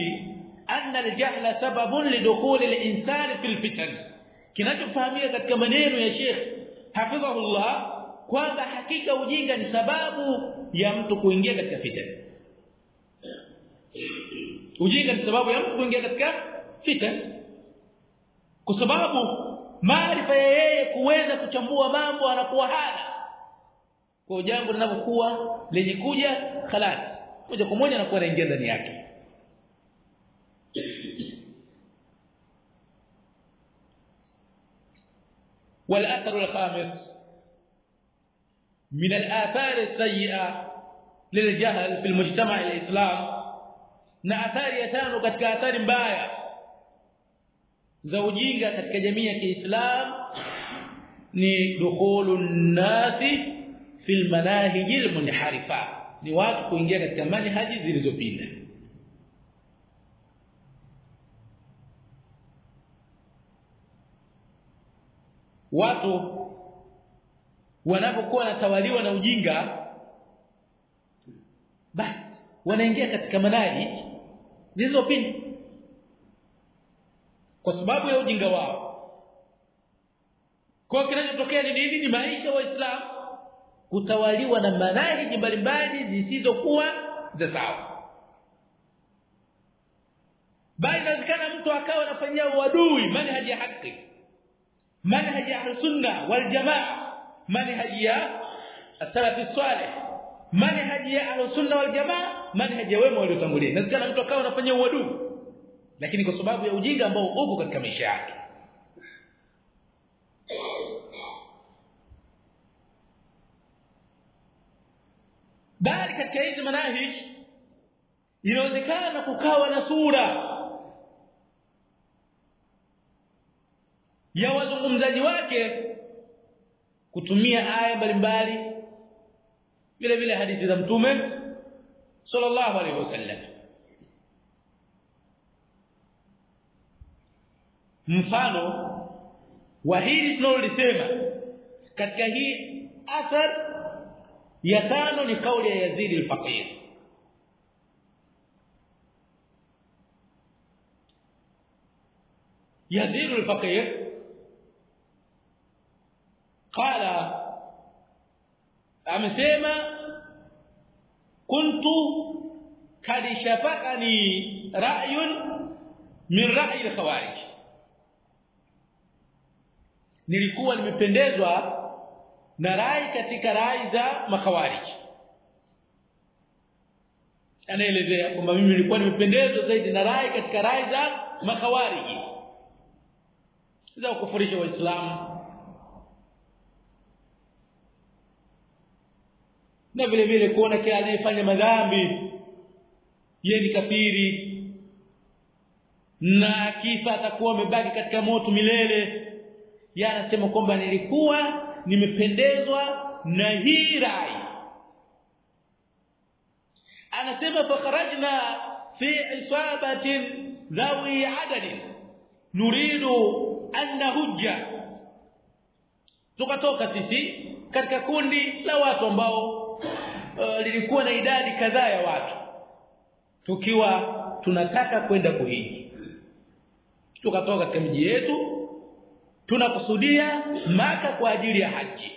أن الجهل سبب لدخول الإنسان في الفتن kinachofahamika katika maneno ya Sheikh hafidhahullah kwamba hakika ujinga ni sababu ya mtu kuingia katika fitna ujinga ni sababu ya mtu kuingia katika fitna kwa sababu maarifa ya yeye kuweza kuchambua mambo anakuwa hana kwa jambo linapokuwa lenye kuja khalas moja kwa moja anakuwa anaingia ndani yake والأثر الخامس من الآثار السيئة للجهل في المجتمع الإسلام na athari ya tano katika athari mbaya za ujinga katika jamii ya Kiislam ni dukhulun nasi fil manahijil munharifa ni watu kuingia katika manhaji zilizopinda. Watu wanapokuwa wanatawaliwa na ujinga basi wanaingia katika manaji zilizopinda. Kwa sababu ya ujinga wao. Kwa kinachotokea ni nini? Ni maisha waislamu kutawaliwa na manhaji mbalimbali zisizokuwa za sawa. Bali inawezekana mtu akawa anafanyia uadui manhaji ya haki manhaji ya sunna wal jamaa manhaji ya salafi salih manhaji ya sunna wal jamaa manhaji ya wema waliotangulia. Inawezekana mtu akawa anafanyia uadui lakini kwa sababu ya ujinga ambao uko katika maisha yake bali katika hizi manahij inawezekana kukawa na sura ya wazungumzaji wake kutumia aya mbalimbali vile vile hadithi za mtume sallallahu alaihi wasallam. Mfano wa hili tunalolisema katika hii athar ya tano ni kauli ya Yazid al-Faqir Yazid al-Faqir qala amesema kuntu kadi shafaqani ra'yun min ra'yi al-khawarij. Nilikuwa nimependezwa na rai katika rai za makhawariji anaelezea kwamba mimi nilikuwa nimependezwa zaidi na rai katika rai za makhawariji za kufurisha waislamu. Na vile vile kuona kila anayefanya madhambi yeye ni kafiri. Na kifa atakuwa amebaki katika moto milele. Yeye anasema kwamba nilikuwa nimependezwa na hii rai. Anasema fakharajna fi isabatin dhawi adadin nuridu an nahujja. Tukatoka sisi katika kundi la watu ambao uh, lilikuwa na idadi kadhaa ya watu tukiwa tunataka kwenda kuhiji. Tukatoka katika miji yetu tunakusudia maka kwa ajili ya haji.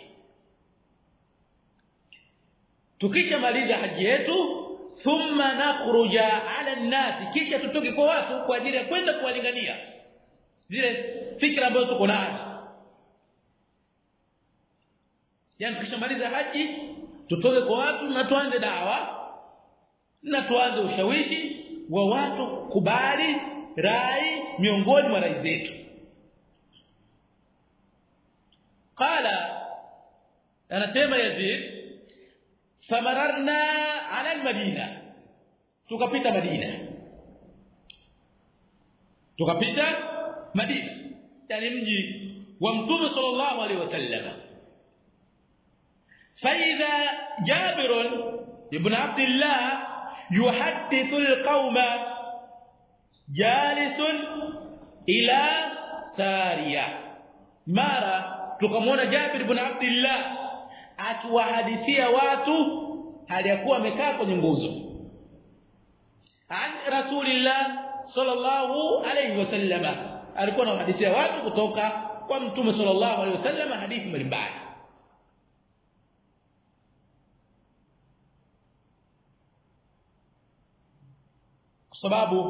Tukishamaliza haji yetu thumma nakhruja ala nasi kisha tutoke kwa watu kwa ajili ya kwenda kuwalingania. Zile fikra ambazo tuko nazo. Yani tukishamaliza haji tutoke kwa watu na tuanze dawa na tuanze ushawishi wa watu kubali rai miongoni mwa rai zetu قال أنا سيما يزيد فمررنا على المدينة. تكبيت مدينة. تكبيت مدينة. يعني مجي ومطوم صلى الله عليه وسلم. فإذا جابر ابن عبد الله يحدث القوم جالس إلى سارية. مره tukamwona Jabir ibn Abdullah akiwahadithia watu hali ya kuwa amekaa kwenye nguzo. An rasulillah sallallahu alayhi wasallam alikuwa anahadithia watu kutoka kwa mtume sallallahu alayhi wasallam hadithi mbalimbali. Sababu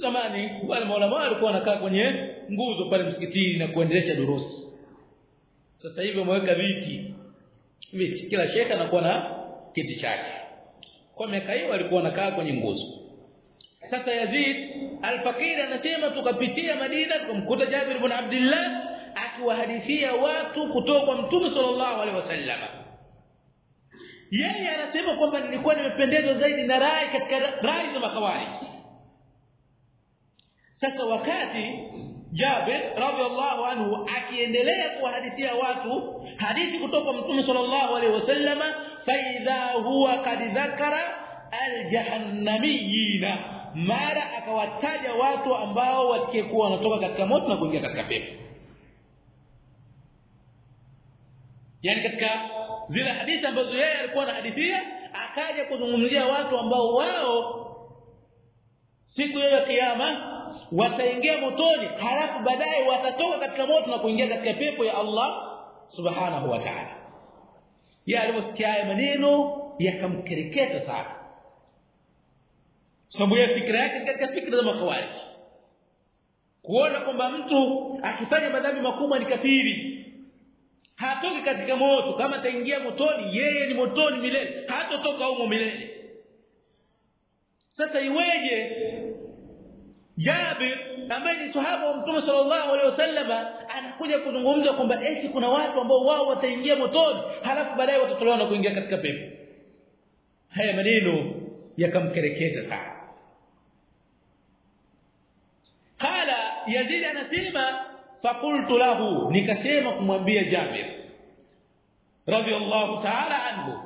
zamani wale maulama walikuwa wanakaa kwenye nguzo pale msikitini na kuendelesha durusi. Sasa hivi wameweka viti. Viti. Kila shekha anakuwa na kiti chake. Kwa miaka hiyo walikuwa wanakaa kwenye nguzo. Sasa Yazid al-Fakir anasema tukapitia Madina tukamkuta Jabir ibn Abdullah akiwahadithia watu kutoka kwa Mtume sallallahu alaihi wasallam. Yeye anasema kwamba nilikuwa nimependezwa zaidi na rai katika rai za makhawarij sasa wakati Jabir radhiallahu anhu akiendelea kuwahadithia watu hadithi kutoka Mtume sallallahu alaihi wasallama faidha huwa qad dhakara aljahannamiyina mara akawataja watu ambao watakayekuwa wanatoka katika moto na kuingia katika pepo. Yani katika zile hadithi ambazo yeye alikuwa anahadithia akaja kuzungumzia watu ambao wao siku ya kiyama wataingia motoni halafu baadaye watatoka katika moto na kuingia katika pepo ya Allah subhanahu wa ta'ala. Yeye aliposikia maneno yakamkereketa sana. Sababu ya fikra yake katika fikra za makhawarij. Kuona kwamba mtu akifanya madhambi makubwa ni kafiri. Hatoki katika moto. Kama ataingia motoni yeye ni motoni milele. Hatotoka humo milele. Sasa iweje Jabir ambaye ni sahaba wa Mtume sallallahu alaihi wasallama anakuja kuzungumza kwamba eti kuna watu ambao wao wataingia motoni halafu baadaye watatolewa na kuingia katika pepo haya maneno yakamkereketa sana qala yazid anasema faqultu lahu nikasema kumwambia Jabir radiyallahu ta'ala anhu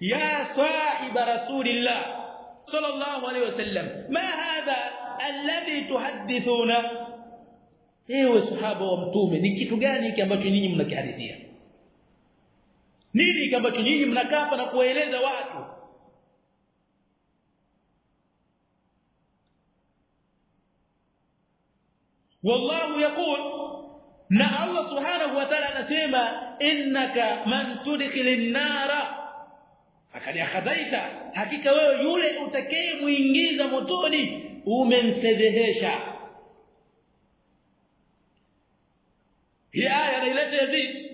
ya sahiba rasulillah sallallahu alayhi wasallam ma hadha alladhi tuhaddithuna. Ewe sahaba wa mtume ni kitu gani hiki ambacho nyinyi mnakihadithia? Nini ambacho nyinyi mnakaa hapa na kuwaeleza watu? Wallahu yaqul na Allah subhanahu wa ta'ala anasema innaka man tudkhilin nara fakad akhadhaita hakika wewe yule utakayemuingiza motoni umemfedhehesha hii aya inaileta Yazid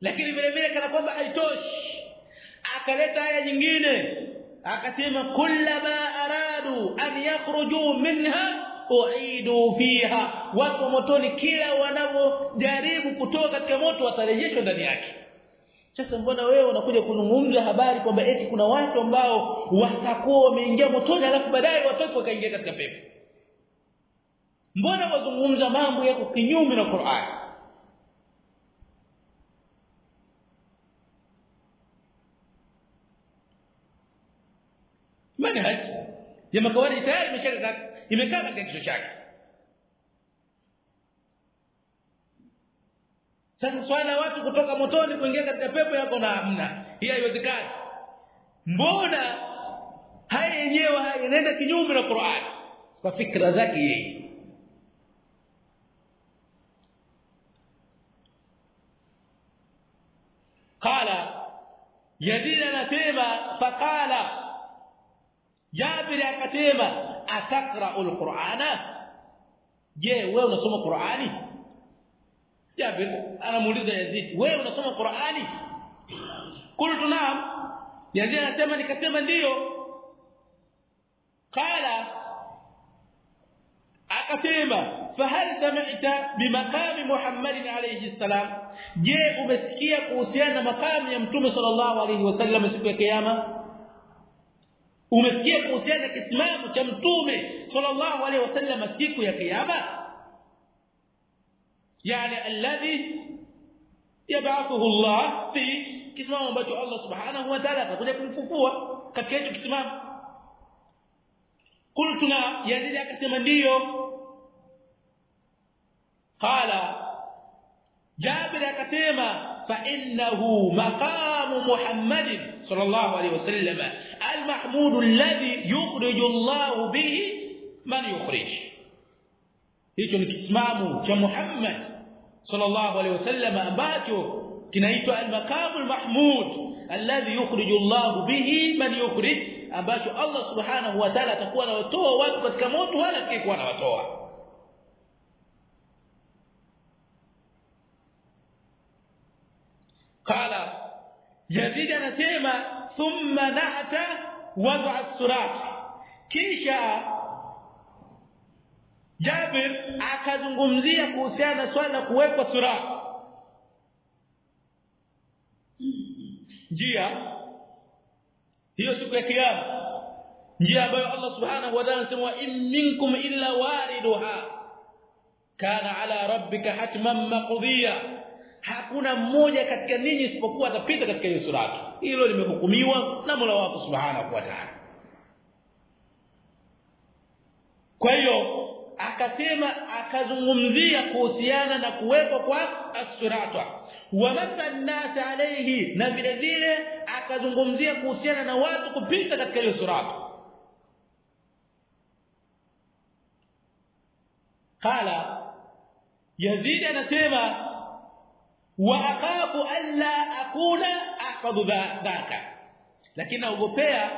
lakini vile vile kana kwamba haitoshi. Akaleta aya nyingine akasema kullama aradu an yakhruju minha uidu fiha. Wapo motoni kila wanapojaribu kutoka katika moto watarejeshwa ndani yake sasa mbona wewe unakuja kuzungumza habari kwamba eti kuna watu ambao watakuwa wameingia motoni alafu baadaye watoke wakaingia katika pepo? Mbona wazungumza mambo yako kinyume na Qur'an? Manhaj ya makawari tayari imeshaka imekaa katika kichwa chake sasa swala watu kutoka motoni kuingia katika pepo yako na hamna. Hii haiwezekani. Mbona haya yenyewe haya inaenda kinyume na Qur'an? Kwa fikra zake yeye. Qala yazid anasema faqala Jabir akasema atakra'ul Qur'ana je wewe unasoma Qur'ani Jabir anamuuliza Yazid. Wewe unasoma Qur'ani? Qultu naam. Yazid anasema nikasema ndiyo Qala akasema fahal sami'ta bimaqami Muhammadin alayhi salam? Je umesikia kuhusiana na makamu ya mtume sallallahu alayhi wasallam siku ya kiyama? Umesikia kuhusiana na kisimamo cha mtume sallallahu alayhi wasallam siku ya kiyama yani alladhi yab'athuhu Allah fi kisimamo ambacho Allah subhanahu wa ta'ala atakuja kumfufua katika hicho kisimamo qultuna yazidi akasema ndiyo qala Jabir akasema fa innahu maqamu Muhammadin sallallahu alayhi wasallam al-mahmud alladhi yukhriju Allah bihi man yukhrij hicho ni kisimamo cha Muhammad sallallahu alayhi wasallam ambacho kinaitwa al-maqamu al-mahmud alladhi yukhriju Allah bihi man yukhrij ambacho Allah subhanahu wa ta'ala atakuwa anawatoa watu katika moto wala atakayekuwa anawatoa qala Yazid anasema thumma na'ata wad'a as-surat kisha Jabir akazungumzia kuhusiana na swala la kuwekwa surat njia hiyo siku ya kiyama njia ambayo Allah subhanahu wa ta'ala anasema in minkum illa wariduha kana ala rabbika hatman maqdiya. Hakuna mmoja katika ninyi isipokuwa atapita katika hiyo surati hilo limehukumiwa na Mola wako subhanahu wa ta'ala. Kwa hiyo akasema akazungumzia kuhusiana na kuwepo kwa as-surata wa nas alayhi na vile vile akazungumzia kuhusiana na watu kupita katika hiyo sirata qala yazid anasema wa akhafu alla akuna ahfadhu dhaka. Lakini naogopea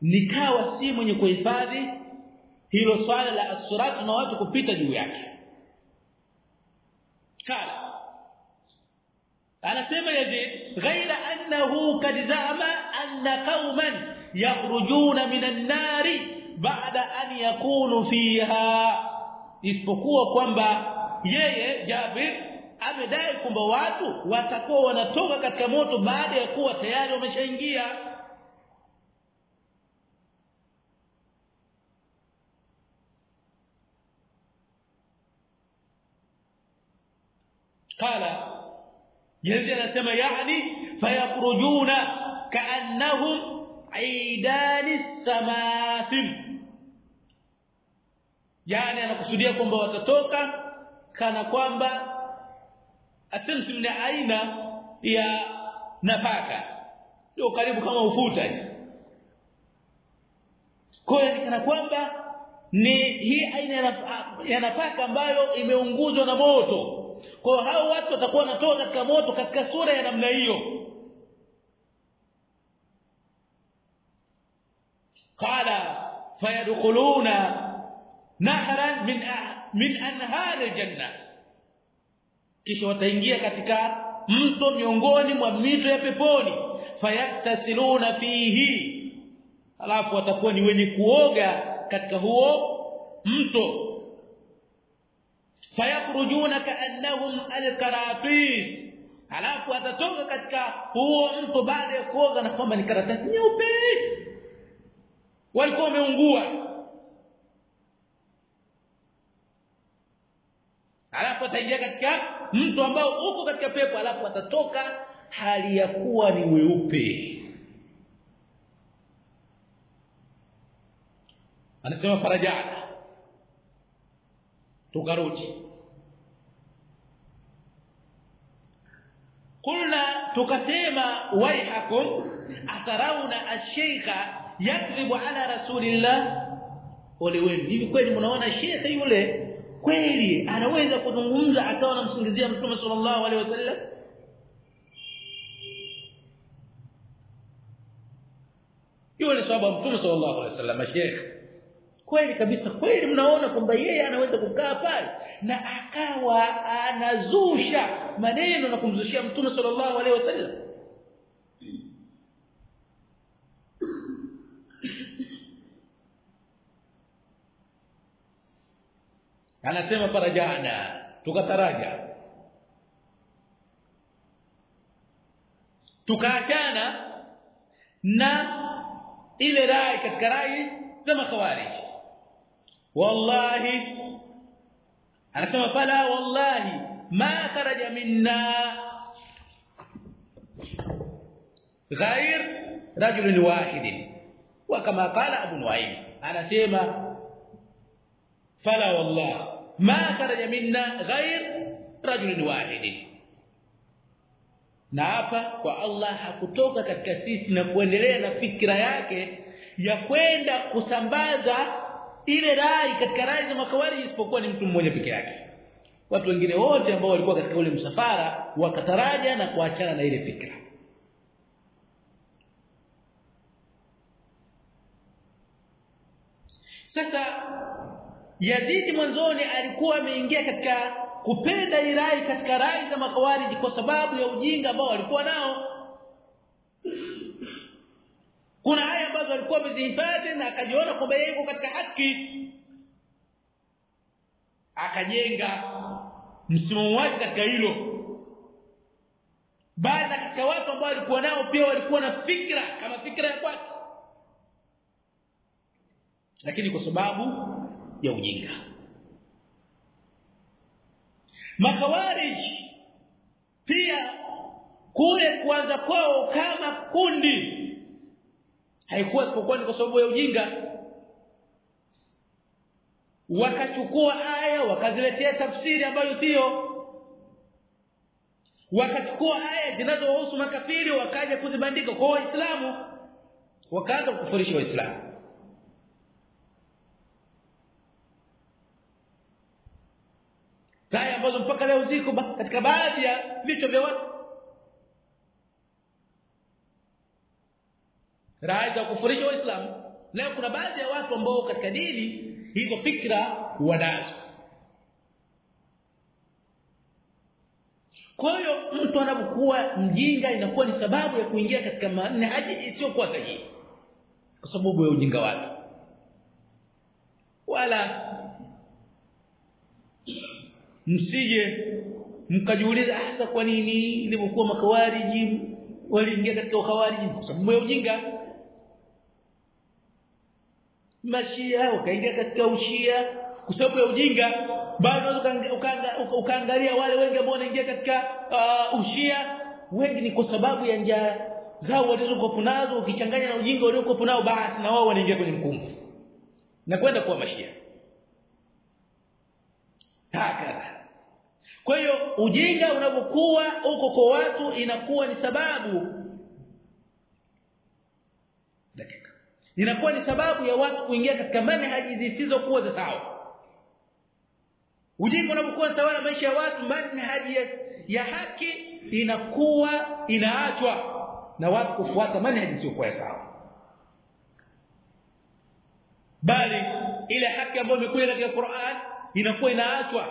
nikawa si mwenye kuhifadhi hilo swala la as na watu kupita juu yake. Kala anasema Yazid ghaira annahu kad zama anna qauman yakhrujuna minan nari baada an yakunu fiha. Isipokuwa kwamba yeye Jabir amedai kwamba watu watakuwa wanatoka katika moto baada ya kuwa tayari wameshaingia qala. Jinsi anasema yani fayakrujuna kaannahum aidanis samasim. Yani anakusudia kwamba watatoka kana kwamba asimsim ni aina ya nafaka. Ndio karibu kama ufuta kwa hiyo kana kwamba ni hii aina ya nafaka ambayo imeunguzwa na moto kwa hao watu watakuwa wanatoa katika moto katika sura ya namna hiyo. Qala fayadkhuluna nahran min min anhar aljanna. Kisha wataingia katika mto miongoni mwa mito ya peponi. Fayaktasiluna fihi. Alafu watakuwa ni wenye kuoga katika huo mto fayakrujuna kaannahum alqaratis alafu atatoka katika huo mtu baada ya kuoga na kwamba ni karatasi nyeupe. Walikuwa wameungua. Alafu ataingia katika mtu ambao uko katika pepo alafu atatoka hali ya kuwa ni weupe anasema farajana tukarudi kulna tukasema waihakum atarauna asheikha yakdhibu ala rasulillah. Ole wenu hivi kweli mnaona shekhe yule? Kweli anaweza kuzungumza akawa anamsingizia mtume sallallahu alaihi wasallam? Yule sababu mtume sallallahu alaihi wasallam shekhe kweli kabisa kweli mnaona kwamba yeye anaweza kukaa pale? Na akawa anazusha maneno na kumzushia mtume sallallahu alaihi wasallam. Anasema farajana tukataraja. Tukaachana na ile rai katika rai za makhawariji wallahi. Anasema fala wallahi ma kharaja minna. Ghair rajulun wahidin. Wa kama qala abu nuaim anasema fala wallahi ma kharaja minna ghair rajulun wahidin. Na hapa kwa Allah hakutoka katika sisi na kuendelea na fikra yake ya kwenda kusambaza ile rai katika rai za makawari isipokuwa ni mtu mmoja peke yake. Watu wengine wote ambao walikuwa katika ule msafara wakataraja na kuachana na ile fikra. Sasa Yazidi mwanzoni alikuwa ameingia katika kupenda irai katika rai za makawariji kwa sababu ya ujinga ambao walikuwa nao kuna aya ambazo alikuwa amezihifadhi na akajiona kwamba yeye yuko katika haki. Akajenga msimamo wake katika hilo. Baada katika watu ambao walikuwa nao pia walikuwa na fikra kama fikra ya kwake. Lakini kwa sababu ya ujinga. Makawarij pia kule kuanza kwao kama kundi haikuwa sipokuwa ni kwa sababu ya ujinga. Wakachukua aya wakaziletea tafsiri ambayo sio wakachukua aya zinazohusu makafiri wakaja kuzibandika kwa waislamu. Wakaanza kukufurisha waislamu. Aya ambazo mpaka leo ziko katika baadhi ya vichwa vya watu rai za kufurisha waislamu. Leo kuna baadhi ya watu ambao katika dini hizo fikra wanazo kwa hiyo mtu anapokuwa mjinga inakuwa ni sababu ya kuingia katika manhaji isiyokuwa sahihi. Kwa sababu ya ujinga wake. Wala msije mkajiuliza hasa kwa nini? Ilivyokuwa makawariji waliingia katika ukawariji kwa sababu ya ujinga mashia ukaingia katika ushia kwa sababu ya ujinga bado ukaangalia wale wengi ambao wanaingia katika uh, ushia. Wengi ni kwa sababu ya njaa zao walizokuwa nazo ukichanganya na ujinga waliokuwa nao basi na wao wanaingia kwenye mkumbo na kwenda kuwa mashia. Takara kwa hiyo ujinga unapokuwa huko kwa watu inakuwa ni sababu inakuwa ni sababu ya watu kuingia katika manhaji zisizokuwa za sawa. Ujinga unapokuwa tawala maisha ya watu manhaji ya, ya haki inakuwa inaachwa na watu kufuata manhaji isiyokuwa sawa. Bali ile haki ambayo imekuja katika Qur'an inakuwa inaachwa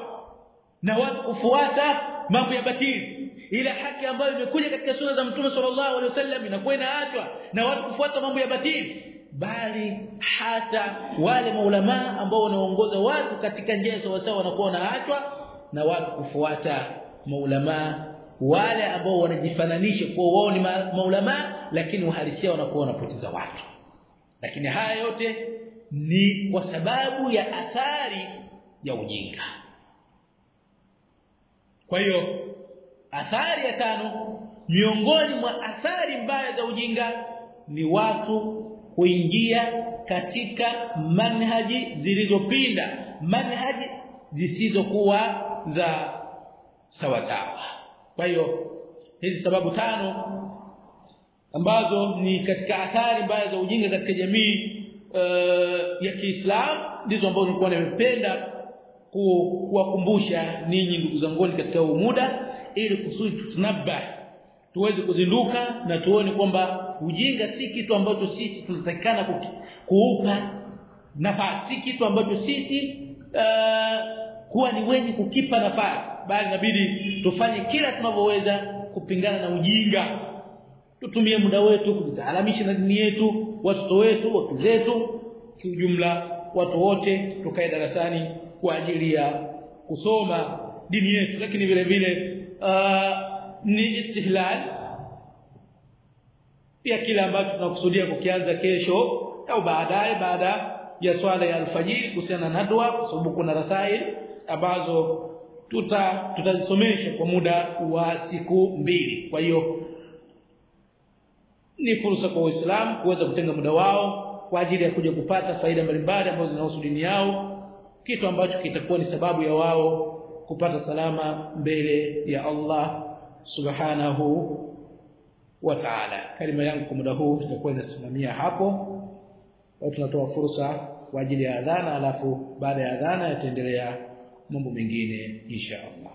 na watu kufuata mambo ya batili. Ile haki ambayo imekuja katika sunna za Mtume sallallahu alaihi wasallam inakuwa inaachwa na watu kufuata mambo ya batili bali hata wale maulama ambao wanaongoza watu katika njia sawa sawa wanakuwa wanaachwa na watu kufuata maulama wale ambao wanajifananisha kwa wao ni maulama lakini uhalisia wanakuwa wanapoteza watu. Lakini haya yote ni kwa sababu ya athari ya ujinga. Kwa hiyo athari ya tano miongoni mwa athari mbaya za ujinga ni watu kuingia katika manhaji zilizopinda manhaji zisizokuwa za sawa sawa kwa hiyo hizi sababu tano ambazo ni katika athari mbaya za ujinga katika jamii uh, ya Kiislamu ndizo ambazo nilikuwa nimependa kuwakumbusha ninyi ndugu zangu katika huu muda ili kusudi tunabba tuweze kuzinduka na tuone kwamba ujinga si kitu ambacho sisi tunatakikana kuupa nafasi. Si kitu ambacho sisi uh, kuwa ni wenye kukipa nafasi. Bali inabidi tufanye kila tunavyoweza kupingana na ujinga. Tutumie muda wetu kujitaalamisha na dini yetu watoto wetu wake zetu kiujumla watu wote tukae darasani kwa ajili ya kusoma dini yetu. Lakini vile vile uh, ni istihlal ya kile ambacho tunakusudia kukianza kesho au baadaye baada ya swala ya alfajiri kuhusiana na dua sababu kuna rasail ambazo tuta tutazisomesha kwa muda wa siku mbili. Kwa hiyo ni fursa kwa waislamu kuweza kutenga muda wao kwa ajili ya kuja kupata faida mbalimbali ambazo zinahusu dini yao kitu ambacho kitakuwa ni sababu ya wao kupata salama mbele ya Allah subhanahu wa ta'ala kalima yangu kwa muda huu itakuwa inasimamia hapo au tunatoa fursa kwa ajili ya adhana alafu baada ya adhana yataendelea mambo mengine insha Allah